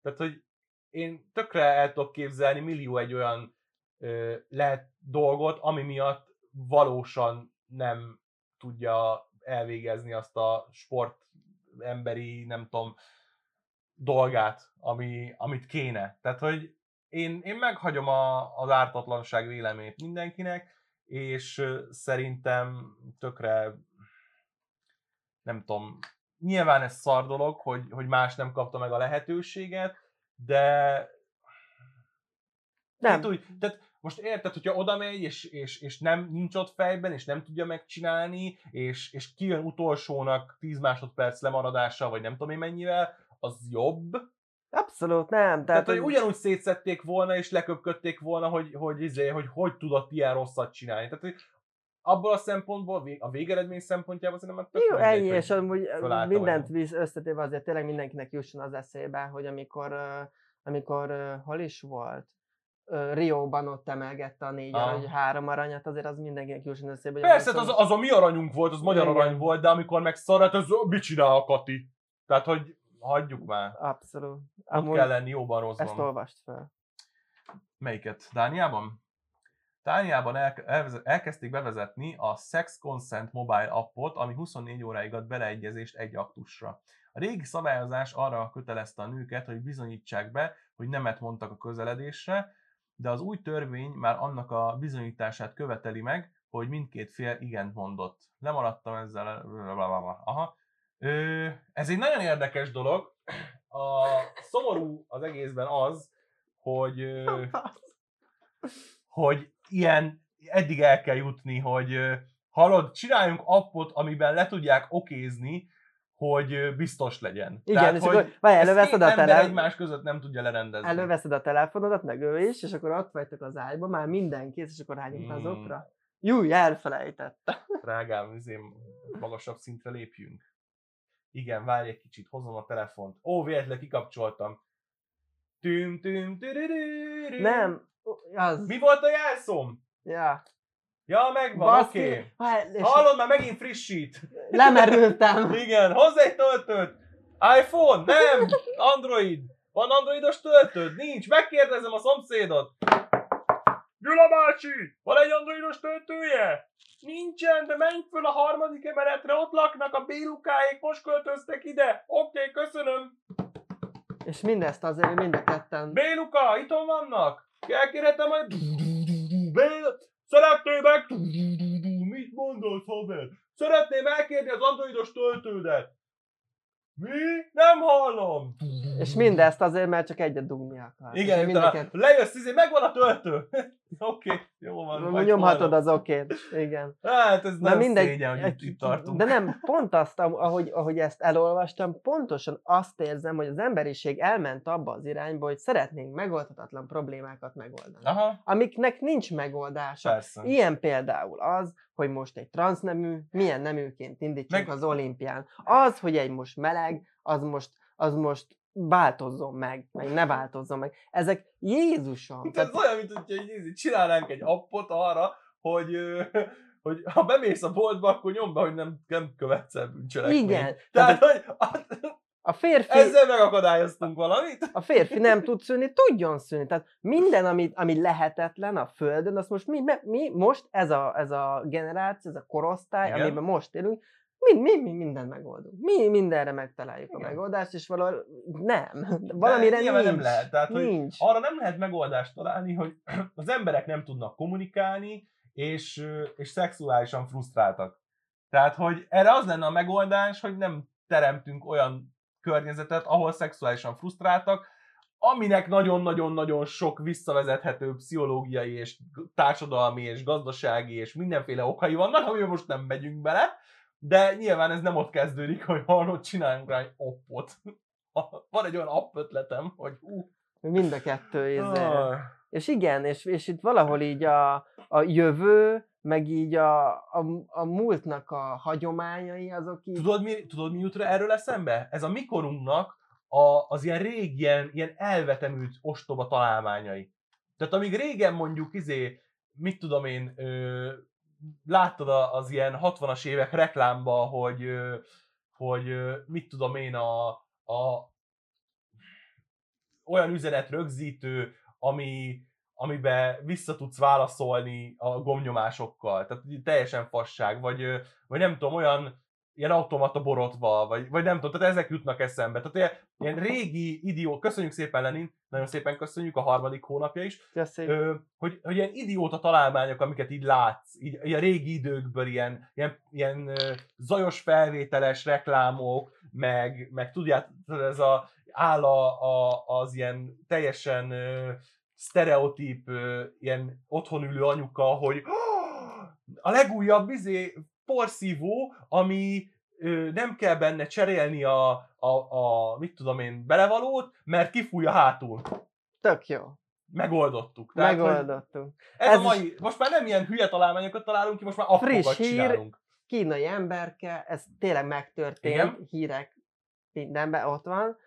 Tehát, hogy én tökre el tudok képzelni millió egy olyan ö, lehet dolgot, ami miatt valósan nem tudja elvégezni azt a sport emberi, nem tudom, dolgát, ami, amit kéne. Tehát, hogy én, én meghagyom a, az ártatlanság véleményét mindenkinek, és szerintem tökre, nem tudom, nyilván ez szar dolog, hogy, hogy más nem kapta meg a lehetőséget, de nem. Hát úgy, tehát most érted, hogyha oda megy, és, és, és nem nincs ott fejben, és nem tudja megcsinálni, és, és kijön utolsónak 10 másodperc lemaradással, vagy nem tudom én mennyivel, az jobb. Abszolút nem. Tehát, Tehát, hogy ugyanúgy szétszették volna, és leköpködték volna, hogy hogy, izé, hogy, hogy tudott ilyen rosszat csinálni. Tehát, hogy abból a szempontból, a végeredmény szempontjából szerintem már Jó, ennyi, és amúgy mindent visz összetéve azért tényleg mindenkinek jusson az eszébe, hogy amikor, amikor hol is volt, Rióban ott emelgette a négy Ah. arany, három aranyat, azért az mindenkinek jusson hogy Persze, az, az a mi aranyunk volt, az magyar Igen. arany volt, de amikor meg szarát, ez mit csinál a Kati? Tehát, hogy hagyjuk már. Abszolút. Ott Amúgy kell lenni jóban, rosszban. ezt olvast fel. Melyiket? Dániában? Dániában el, elvezet, elkezdték bevezetni a Sex Consent mobile appot, ami 24 óráig ad beleegyezést egy aktusra. A régi szabályozás arra kötelezte a nőket, hogy bizonyítsák be, hogy nemet mondtak a közeledésre, de az új törvény már annak a bizonyítását követeli meg, hogy mindkét fél igent mondott. Lemaradtam ezzel. Aha. Ö, ez egy nagyon érdekes dolog. A szomorú az egészben az, hogy hogy ilyen eddig el kell jutni, hogy ö, hallod, csináljunk appot, amiben le tudják okézni, hogy biztos legyen. Igen, és hogy akkor várj, előveszed a ember tele... egymás között nem tudja lerendezni. előveszed a telefonodat, meg ő is, és akkor ott vagytok az ágyban, már minden kész, és akkor hányunk Mm. azokra. Júj, elfelejtette. Drágám, izém, magasabb szintre lépjünk. Igen, várj egy kicsit, hozom a telefont. Ó, véletlenül kikapcsoltam. Tüm, tüm, tüdüdürü. Nem, az. Mi volt a jelszóm? Ja. Ja, megvan, oké. Okay. és Hallod, már megint frissít. lemerültem. Igen, hozzá egy töltőt! iPhone? Nem! Android! Van androidos töltőd? Nincs! Megkérdezem a szomszédot! Gyula bácsi! Van egy androidos töltője? Nincsen, de menj föl a harmadik emeletre, ott laknak a bélukáék, most költöztek ide. Oké, okay, köszönöm. És mindezt azért, hogy mind a ketten... Béluka, itthon vannak? Elkérhetem majd... Bél... Szeretném meg... Mit mondasz, haver? Szeretném elkérni az androidos töltődet. Mi? Nem hallom. És mindezt azért, mert csak egyet dugni akar. Igen, mind a utána ketten- lejössz, izé, megvan a töltő. Oké, okay, jó van. majd Nyomhatod az okét. Igen. Hát ez Na nem mindegy, szégyen, hogy itt, itt tartunk. De nem, pont azt, ahogy, ahogy ezt elolvastam, pontosan azt érzem, hogy az emberiség elment abba az irányba, hogy szeretnénk megoldhatatlan problémákat megoldani. Aha, Amiknek nincs megoldása. persze. Ilyen például az, hogy most egy transznemű milyen neműként indítsunk Meg- az olimpián. Az, hogy egy most meleg, az most, az most változzon meg, meg ne változzon meg. Ezek Jézusom! Ez olyan, mint hogy egy, izé, csinálnánk egy appot arra, hogy, hogy ha bemész a boltba, akkor nyomd be, hogy nem, nem követsz el bűncselekményt. Igen. Tehát, Tehát hogy a férfi, ezzel megakadályoztunk valamit. a férfi nem tud szülni, tudjon szülni. Tehát minden, ami, ami lehetetlen a Földön, azt most mi, mi most ez a, ez a generáció, ez a korosztály, Igen. amiben most élünk, mi, mi, mi mindent megoldunk. Mi mindenre megtaláljuk a Igen. megoldást, és valahol nem. Valamire De nincs. nem lehet. Tehát, hogy nincs. arra nem lehet megoldást találni, hogy az emberek nem tudnak kommunikálni, és, és szexuálisan frusztráltak. Tehát, hogy erre az lenne a megoldás, hogy nem teremtünk olyan környezetet, ahol szexuálisan frusztráltak, aminek nagyon-nagyon-nagyon sok visszavezethető pszichológiai és társadalmi és gazdasági és mindenféle okai vannak, amiben most nem megyünk bele, de nyilván ez nem ott kezdődik, hogy hallod, csináljunk rá egy appot. Van egy olyan app ötletem, hogy hú. Mind a kettő. Ah. És igen, és, és itt valahol így a, a jövő, meg így a, a, a múltnak a hagyományai, azok így... Tudod mi, tudod, mi jut erről eszembe? Ez a mikorunknak a, az ilyen rég ilyen, ilyen elvetemült ostoba találmányai. Tehát amíg régen mondjuk izé, mit tudom én, ö, láttad az ilyen 60-as évek reklámba, hogy, ö, hogy ö, mit tudom én, a, a olyan üzenet rögzítő, ami, amiben vissza tudsz válaszolni a gomnyomásokkal. Tehát így teljesen fasság, vagy, vagy nem tudom, olyan ilyen automata borotva, vagy, vagy nem tudom, tehát ezek jutnak eszembe. Tehát ilyen, ilyen régi idió, köszönjük szépen Lenin, nagyon szépen köszönjük, a harmadik hónapja is, Köszönjük. ö, hogy, hogy ilyen idióta találmányok, amiket így látsz, így, ilyen régi időkből, ilyen, ilyen, ilyen ö, zajos felvételes reklámok, meg, meg tudjátok, ez a, áll a, a, az ilyen teljesen ö, sztereotíp, ö, ilyen otthon ülő anyuka, hogy a legújabb izé, porszívó, ami ö, nem kell benne cserélni a, a, a, mit tudom én, belevalót, mert kifújja hátul. Tök jó. Megoldottuk. Tehát, hogy Megoldottunk. Ez, Ez a mai, most már nem ilyen hülye találmányokat találunk ki, most már Friss appokat hír. csinálunk. Kínai emberke, ez tényleg megtörtént, Igen. hírek mindenben ott van.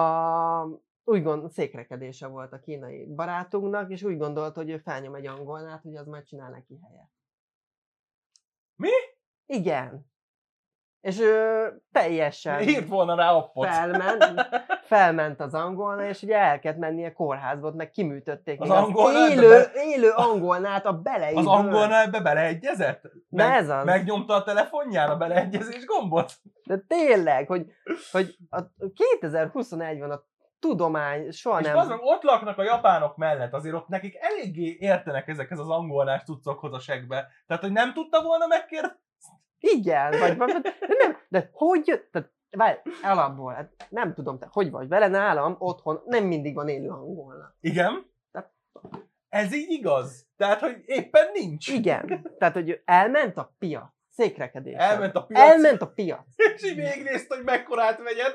A, úgy gond, székrekedése volt a kínai barátunknak, és úgy gondolta, hogy ő felnyom egy angolnát, hogy az majd csinál neki helyet. Mi? Igen. És ő teljesen Írt volna rá appot. felment, felment az angolna, és ugye el kellett mennie kórházba, meg kiműtötték. Az még angolnát élő, be- élő angolnát a beleiből. Az angolnál ebbe beleegyezett? De Meg, ez az. Megnyomta a telefonján a beleegyezés gombot? De tényleg, hogy, hogy a 2021 van a tudomány, soha És nem... az meg ott laknak a japánok mellett, azért ott nekik eléggé értenek ezekhez az angolnás cuccokhoz a segbe. Tehát, hogy nem tudta volna megkérdezni? Igen, vagy, vagy de nem, de hogy jött, tehát, várj, alapból, hát nem tudom, te hogy vagy vele, nálam otthon nem mindig van élő angolna. Igen. Tehát- Ez így igaz. Tehát, hogy éppen nincs. Igen, tehát, hogy elment a piac, székrekedés. Elment a piac. Elment a piac. És így végignézte, hogy mekkorát vegyen.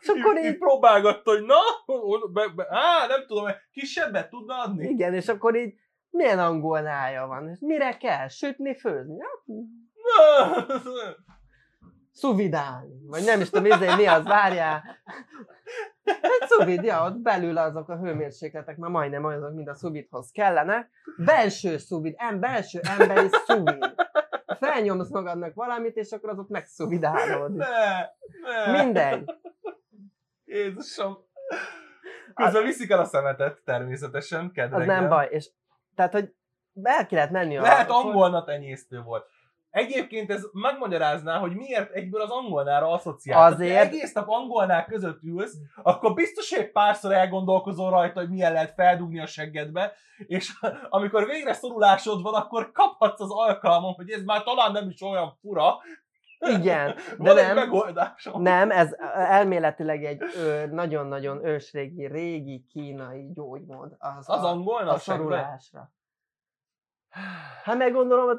És akkor így, így- próbálgatta, hogy na, be, be, á, nem tudom, kisebbet tudna adni? Igen, és akkor így milyen angolnája van, és mire kell? Sütni, főzni? Szuvidálni, vagy nem is tudom, izé, mi az, várjál. Egy szuvid, ja, ott belül azok a hőmérsékletek már majdnem olyanok, mint a szuvidhoz kellene. Belső szuvid, em, belső emberi szuvid. Felnyomsz magadnak valamit, és akkor az ott megszuvidálod. ne, ne. Mindegy. Jézusom. Közben viszik el a szemetet, természetesen, Az kedreggel. nem baj. És, tehát, hogy el kellett menni a... Lehet angolna tenyésztő volt. Egyébként ez megmagyarázná, hogy miért egyből az angolnára asszociál. Azért- ha egész nap angolnák között ülsz, akkor biztos, hogy párszor elgondolkozol rajta, hogy milyen lehet feldugni a seggedbe, és amikor végre szorulásod van, akkor kaphatsz az alkalmon, hogy ez már talán nem is olyan fura, Igen, de nem. megoldásom. Nem, ez elméletileg egy ö, nagyon-nagyon ősrégi, régi kínai gyógymód. Az, Az a, angolna a a seggbe? szorulásra. Hát meg gondolom, hogy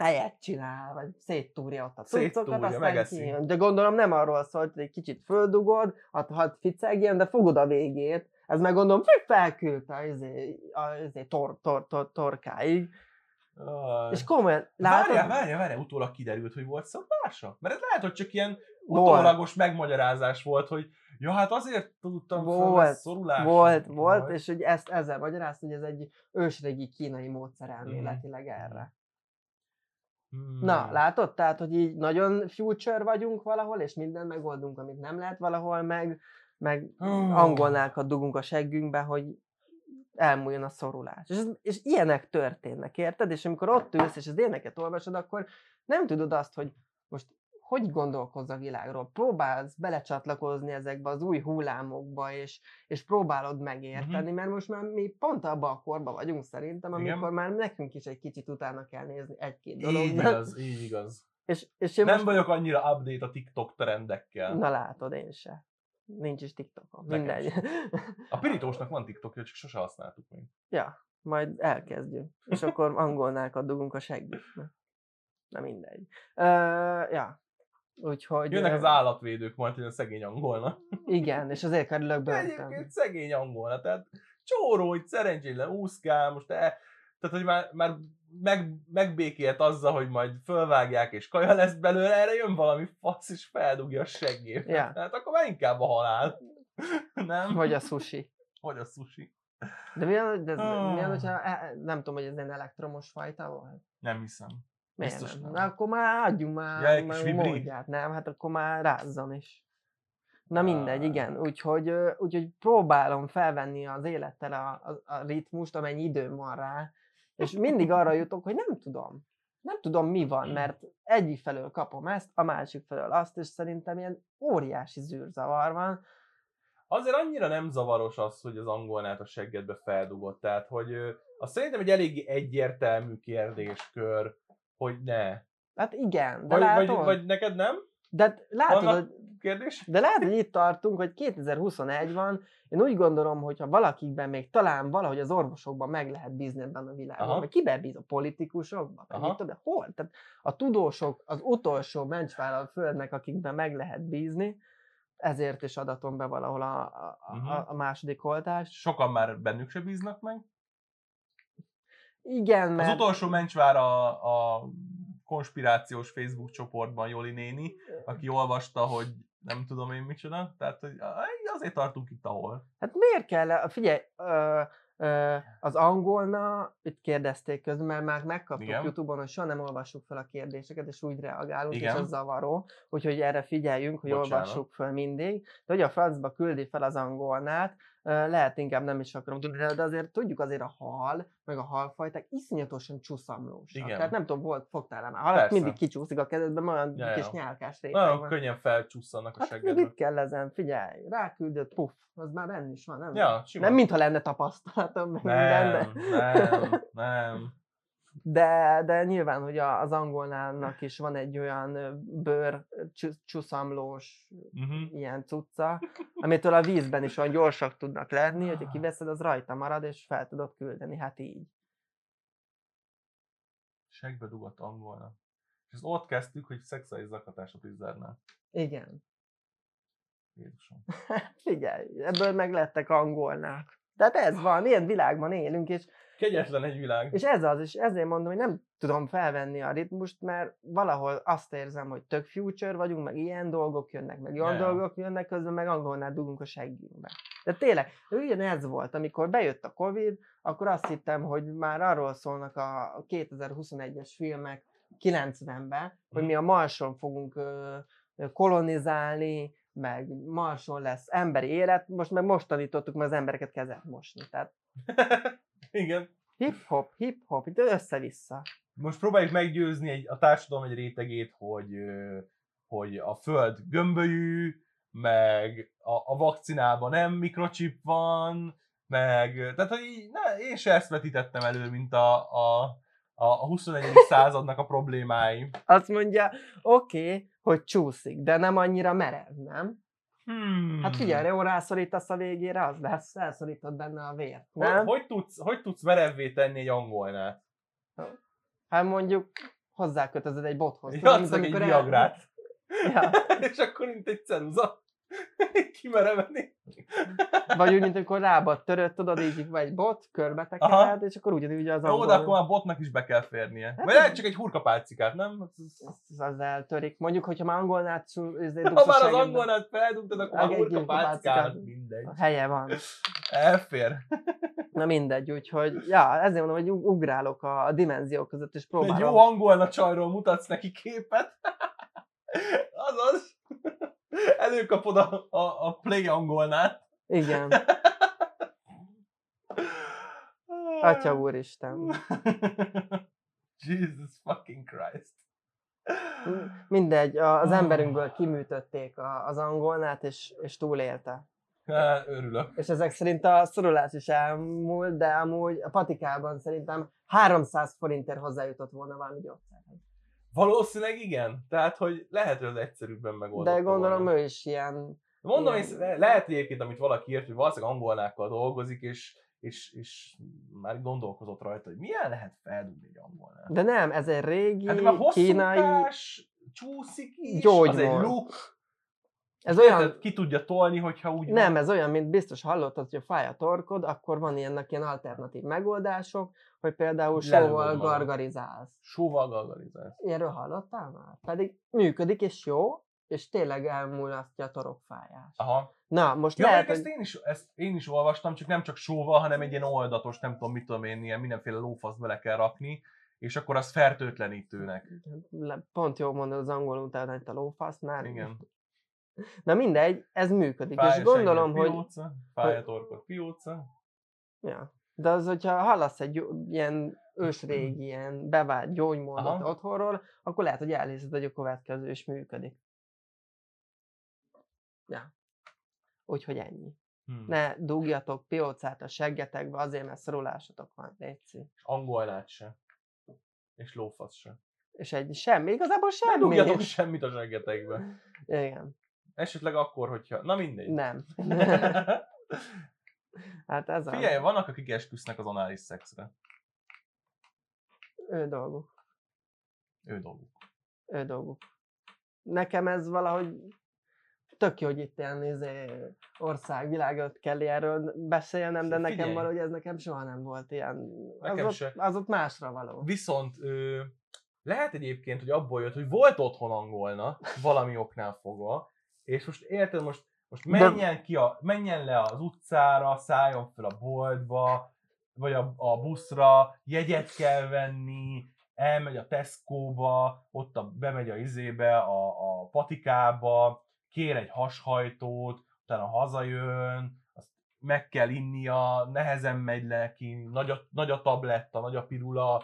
tejet csinál, vagy széttúrja ott a cuccokat, aztán megeszi. kijön. De gondolom nem arról szólt, hogy egy kicsit földugod, hadd had ficegjen, de fogod a végét. Ez meg gondolom, hogy felküldte az, az, az tor, tor, tor, torkáig. Aj. És komolyan, látod? Várjál, várjál, várjál, utólag kiderült, hogy volt szabása? Mert ez lehet, hogy csak ilyen Volt. utólagos megmagyarázás volt, hogy ja, hát azért tudtam fel, Volt, ez szorulás. Volt, volt, és hogy ezt ezzel magyarázta, hogy ez egy ősrégi kínai módszer elméletileg erre. Hmm. Na, látod? Tehát, hogy így nagyon future vagyunk valahol, és mindent megoldunk, amit nem lehet valahol, meg, meg Hú. angolnákat dugunk a seggünkbe, hogy elmúljon a szorulás. És, és ilyenek történnek, érted? És amikor ott ülsz, és az éneket olvasod, akkor nem tudod azt, hogy most hogy gondolkozz a világról. Próbálsz belecsatlakozni ezekbe az új hullámokba, és, és próbálod megérteni, mert most már mi pont abban a korban vagyunk szerintem, Igen. amikor már nekünk is egy kicsit utána kell nézni egy-két Így dolognak. igaz, így igaz. És, és én Nem most... vagyok annyira update a TikTok trendekkel. Na látod, én se. Nincs is TikTokon. Nekem Mindegy. A pirítósnak van TikTokja, csak sose használtuk még. ja, majd elkezdjük. És akkor angolnákat dugunk a seggükbe. Na mindegy. Uh, ja. Úgyhogy... Jönnek az állatvédők majd, hogy a szegény angolna. Igen, és azért kerülök börtönbe. egyébként szegény angolna, tehát csóró, hogy szerencsétlen úszkál, most e, tehát, hogy már, már meg, megbékélt azzal, hogy majd fölvágják és kaja lesz belőle, erre jön valami fasz és feldugja a seggét. Ja. Tehát akkor már inkább a halál. Nem? Vagy a sushi. Vagy a sushi. De milyen, de ez, Ah. milyen hogyha, e- nem tudom, hogy ez egy elektromos fajta volt? Nem hiszem. Miért Biztos nem? nem. Na akkor már adjunk már, Ja, egy már módját. Nem, hát akkor már rázzon is. Na mindegy, igen. Úgyhogy, úgyhogy próbálom felvenni az élettel a, a, a ritmust, amennyi időm van rá, és mindig arra jutok, hogy nem tudom. Nem tudom, mi van, mert egyik felől kapom ezt, a másik felől azt, és szerintem ilyen óriási zűrzavar van. Azért annyira nem zavaros az, hogy az angolnát a seggedbe feldugott. Tehát, hogy ö, azt szerintem egy eléggé egyértelmű kérdéskör, hogy ne. Hát igen, de Vagy, vagy, látod, vagy neked nem? de látod, Vannak hogy kérdés? De lehet, hogy itt tartunk, hogy 2021 van, én úgy gondolom, hogy ha valakikben még talán valahogy az orvosokban meg lehet bízni ebben a világban, Aha. vagy kiben bíz a politikusokban, vagy Aha. mit de hol? Tehát a tudósok az utolsó mencsvár a földnek, akikben meg lehet bízni, ezért is adatom be valahol a, a, a, a második oltást. Sokan már bennük se bíznak meg. Igen, Az mert utolsó mencsvár a, a konspirációs Facebook csoportban Joli néni, aki olvasta, hogy nem tudom én micsoda, tehát hogy azért tartunk itt, ahol. Hát miért kell, figyelj, ö, ö, az angolna, itt kérdezték közben, mert már megkaptuk Igen. Youtube-on, hogy soha nem olvassuk fel a kérdéseket, és úgy reagálunk, Igen. és az zavaró, úgyhogy erre figyeljünk, hogy Bocsánat. olvassuk fel mindig. De hogy a francba küldi fel az angolnát, lehet inkább nem is akarom tudni, de azért tudjuk azért a hal, meg a halfajták iszonyatosan csuszamlósak. Igen. Tehát nem tudom, volt, fogtál már halat, Persze. mindig kicsúszik a kezedben, olyan Ja, kis ja. nyálkás réteg Nagyon van. könnyen felcsúszanak a Hát seggedbe. mit kell ezen? Figyelj, ráküldött, puff, az már benne is van, nem? Ja, simán. Nem mintha lenne tapasztalatom, meg minden, nem, de, nem, nem. De, de nyilván, hogy a- az angolnának is van egy olyan bőr, csu- csuszamlós Uh-huh. ilyen cucca, amitől a vízben is olyan gyorsak tudnak lenni, hogyha kiveszed, az rajta marad, és fel tudod küldeni, hát így. Segbe dugott angolna. És ezt ott kezdtük, hogy szexuális zaklatásot is zárnál. Igen. Jézusom. Figyelj, ebből meg lettek angolnák. Tehát ez van, ilyen világban élünk, és Kegyetlen egy világ. És ez az, és ezért mondom, hogy nem tudom felvenni a ritmust, mert valahol azt érzem, hogy tök future vagyunk, meg ilyen dolgok jönnek, meg olyan ja. dolgok jönnek, közben meg angolnál dugunk a seggünkbe. De tényleg, ugyanez volt, amikor bejött a Covid, akkor azt hittem, hogy már arról szólnak a 2021-es filmek 90-ben, hogy mi a Marson fogunk kolonizálni, meg Marson lesz emberi élet, most meg most tanítottuk meg az embereket kezet mosni. Tehát Igen. hip-hop, hip-hop, itt össze-vissza. Most próbáljuk meggyőzni egy, a társadalom egy rétegét, hogy, hogy a föld gömbölyű, meg a, a vakcinában nem mikrochip van, meg, tehát hogy így, ne, én se ezt vetítettem elő, mint a, a, a a 21. századnak a problémái. Azt mondja, oké, okay, hogy csúszik, de nem annyira merev, nem? Hmm. Hát figyelj, jól rászorítasz a végére, az lesz, elszorítod benne a vért, hogy, nem? hogy, tudsz, hogy tudsz merevvé tenni egy angolnát? Hát mondjuk hozzákötözöd egy bothoz. Játszak egy amikor el- viagrát, Ja. és akkor mint egy ceruza. Kimereveni. Vagy úgy, mint amikor rábad törött, tudod, így vagy egy bot, körbe tekered, és akkor ugyanúgy az Jó, de angol... akkor már botnak is be kell férnie. Hát Vagy lehet csak egy hurkapálcikát, nem? Az- az- az, eltörik. Mondjuk, hogyha már izé, Ha már az angolnát feldugtad, akkor már egy hurkapálcikát, mindegy. a helye van. Elfér. Na mindegy, úgyhogy, ja, ezért mondom, hogy ug- ugrálok a, a dimenziók között, és Egy próbálom. jó angolna csajról mutatsz neki képet. Azaz. Előkapod a, a, a play angolnát. Igen, Atya úristen. Jesus fucking Christ. Mindegy, az Ah. emberünkből kiműtötték az angolnát, és, és túlélte. Hát, örülök. És ezek szerint a szorulás is elmúlt, de amúgy a patikában szerintem 300 forintért hozzájutott volna valami gyógyszerhez. Valószínűleg igen. Tehát, hogy lehet, hogy az egyszerűbben megoldott. De gondolom ő is ilyen... Mondom, ilyen- le- lehet egyébként, amit valaki írt, hogy valószínűleg angolnákkal dolgozik, és, és, és már gondolkozott rajta, hogy milyen lehet feldugni egy angolnál. De nem, ez egy régi, Hát kínai... kínai... csúszik is, az gyógymód. egy look, Ez olyan, Érted? ki tudja tolni, hogyha úgy Nem, van. ez olyan, mint biztos hallottad, hogy fáj a torkod, akkor van ilyennek ilyen alternatív megoldások, hogy például sóval gargarizálsz. Sóval gargarizálsz. Ilyenről hallottál már? Pedig működik és jó, és tényleg elmulasztja a torokfájást. Aha. Na, most Ja, lehet, hogy... ezt, én is, ezt én is olvastam, csak nem csak sóval, hanem egy ilyen oldatos, nem tudom, mit tudom én, ilyen mindenféle lófaszt bele kell rakni, és akkor az fertőtlenítőnek. Le- Pont jó mondod az angol után itt a lófasznál. Igen. Na mindegy, ez működik. Fáj és gondolom, hogy... Pióca, fáj a torkod, pióca. Ja. De az, hogyha hallasz egy ilyen ősrégi, ilyen bevált gyógymódot otthonról, akkor lehet, hogy elhiszed, hogy a következő is működik. Ja. Úgyhogy ennyi. Hmm. Ne dugjatok piócát a seggetekbe, azért, mert szorulásatok van, létszi. És angolnát se. És lófasz se. És egy semmi, igazából Ne semmi. dugjatok semmit a zseggetekbe. Igen, Esetleg akkor, hogyha... Na mindegy. nem. hát ez az. Figyelj, vannak, akik esküsznek az anális szexre. Ő dolguk. Ő dolguk. ő dolguk. Nekem ez valahogy tök jó, hogy itt ilyen izé, ország, világot kell erről beszélnem, de nekem Figyelj. valahogy ez nekem soha nem volt ilyen. Nekem az, se. ott, az ott másra való. Viszont ö, lehet egyébként, hogy abból jött, hogy volt otthon angolna, valami oknál fogva, és most érted, most, most De- menjen, ki a, menjen le az utcára, szálljon fel a boltba, vagy a, a buszra, jegyet kell venni, elmegy a Tesco-ba, ott a, bemegy a izébe, a, a patikába, kér egy hashajtót, utána hazajön, azt meg kell innia, nehezen megy le ki, nagy a, nagy a tabletta, nagy a pirula,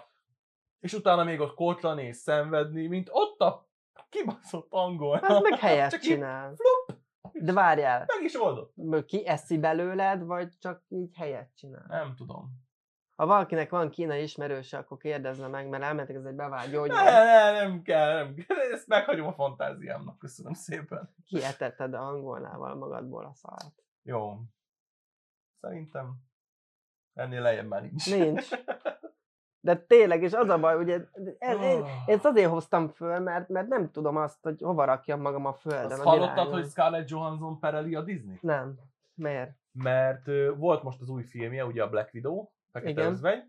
és utána még ott kótlan és szenvedni, mint ott a kibaszott angol. Ez meg helyet Csak csinál. flup, De várjál, meg is oldott. ki eszi belőled, vagy csak így helyet csinál? Nem tudom. Ha valakinek van kínai ismerőse, akkor kérdezze meg, mert elmentek, ez egy bevált gyógymód. Ne, ne, nem kell, nem kell. Ezt meghagyom a fantáziámnak, köszönöm szépen. Kietetted a angolnával magadból a szart. Jó. Szerintem ennél lejjebb már nincs. Nincs. De tényleg, és az a baj, ugye, ez, én, Ah. én azért hoztam föl, mert, mert nem tudom azt, hogy hova rakjam magam a földön. Azt a hallottad, világon. hogy Scarlett Johansson pereli a Disney? Nem. Miért? Mert ö, volt most az új filmje, ugye a Black Widow, Fekete. Özvegy,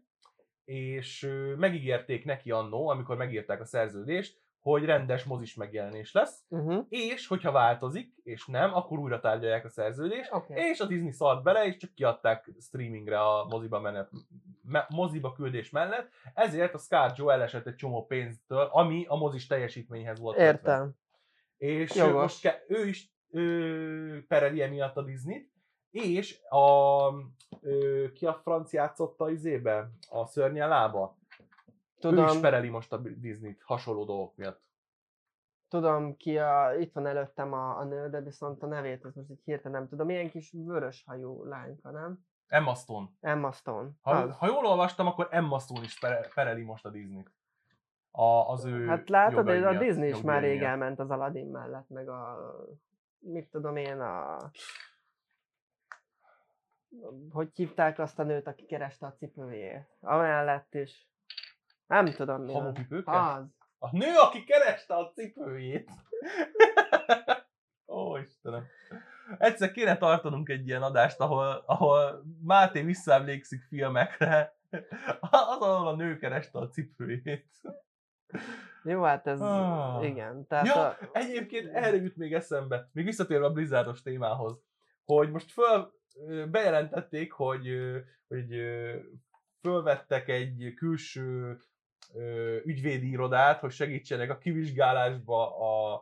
és ö, megígérték neki annó, amikor megírták a szerződést, hogy rendes mozis megjelenés lesz, Uh-huh. és hogyha változik, és nem, akkor újra tárgyalják a szerződést. Okay. és a Disney szart bele, és csak kiadták streamingre a moziba, menet, me, moziba küldés mellett, ezért a Scar Joe elesett egy csomó pénztől, ami a mozis teljesítményhez volt. Értem. És ő, Jogos. most ke- ő is ő, pereli emiatt a Disney-t, és a, ő, ki a franc játszotta izébe? A szörnyen lába? Ő is Tudom, pereli most a Disney-t hasonló dolgok miatt. tudom ki a, itt van előttem a, a nő, de viszont a nevét, az most így hirtelen nem tudom. Ilyen kis vörös hajú lányka, nem? Emma Stone. Emma Stone. Ha, Az. ha jól olvastam, akkor Emma Stone is pere- pereli most a Disney-t. A, az ő Hát látod, hogy a Disney is már rég elment az Aladdin mellett, meg a, mit tudom én, a, hogy hívták azt a nőt, aki kereste a cipőjét? Amellett is. Nem tudom mi az. Hamupipőket? Az. A nő, aki kereste a cipőjét. Ó, Istenem. Egyszer kéne tartanunk egy ilyen adást, ahol, ahol Máté visszaemlékszik filmekre. Az, ahol a nő kereste a cipőjét. Jó, hát ez, Ah. igen. Tehát Ja, a, egyébként erre jut még eszembe, még visszatérve a Blizzardos témához, hogy most föl, bejelentették, hogy, hogy fölvettek egy külső ügyvédi irodát, hogy segítsenek a kivizsgálásba a,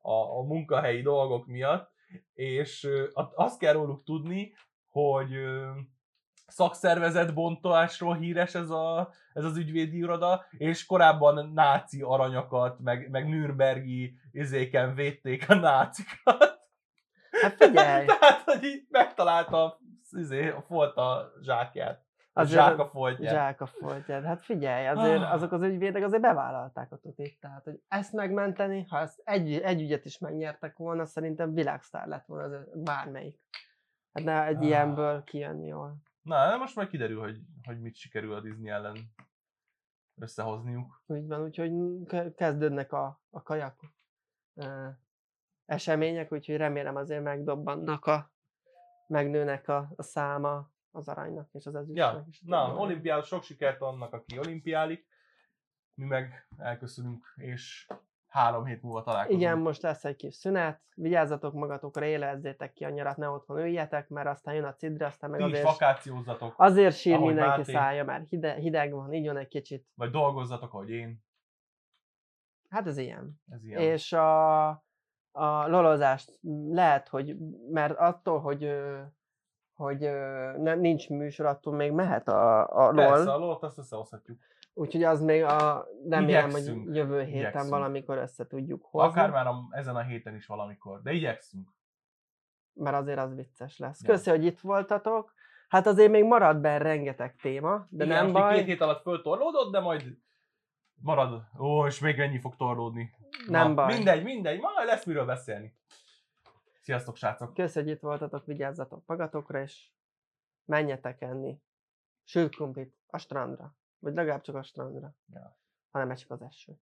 a, a munkahelyi dolgok miatt, és azt kell róluk tudni, hogy szakszervezet bontásról híres ez, a, ez az ügyvédi iroda, és korábban náci aranyakat, meg, meg Nürnbergi izéken védték a nácikat. hát figyelj, Tehát, hogy így megtalálta izé, a folta zsákját A zsák a foltját. Zsák a foltját. Hát figyelj, azért Ah. azok az ügyvédek azért bevállalták a tutit. Tehát, hogy ezt megmenteni, ha ezt egy, egy ügyet is megnyertek volna, szerintem világsztár lett volna az bármelyik. Hát ne egy Ah. ilyenből kijönni jól. Na, de most majd kiderül, hogy, hogy mit sikerül a Disney ellen összehozniuk. Úgy van, úgyhogy ke- kezdődnek a, a kajak ö, események, úgyhogy remélem azért megdobbannak a, megnőnek a, a száma az aranynak és az ezüstnek. Ja, a na, olimpiád, sok sikert annak, aki olimpiálik. Mi meg elköszönünk, és három hét múlva találkozunk. Igen, most lesz egy kis szünet, vigyázzatok magatokra, élezzétek ki a nyarat, ne otthon üljetek, mert aztán jön a cidra, aztán meg Ti is azért, vakációzzatok, azért sír mindenki Máté. szája, mert hideg, hideg van, így van egy kicsit. vagy dolgozzatok, ahogy én. Hát ez ilyen. Ez ilyen. És a, a lolozást lehet, hogy, mert attól, hogy, hogy ne, nincs műsor, attól még mehet a, a Persze, LOL. a lót azt összehozhatjuk. Úgyhogy az még a, remélem, Igyekszünk, hogy jövő héten igyekszünk. valamikor össze tudjuk hozni. Akár már a, ezen a héten is valamikor, de igyekszünk. mert azért az vicces lesz. Ja. Köszi, hogy itt voltatok. Hát azért még marad benne rengeteg téma, de Igen, nem baj, két hét alatt föltorlódott, de majd marad. Ó, és még ennyi fog torlódni. nem Na, baj. Mindegy, mindegy, majd lesz miről beszélni. Sziasztok, srácok! Köszi, hogy itt voltatok, vigyázzatok magatokra, és menjetek enni sült krumplit a strandra. Vagy legalább csak a strandra. Ja. Ha nem esik az eső.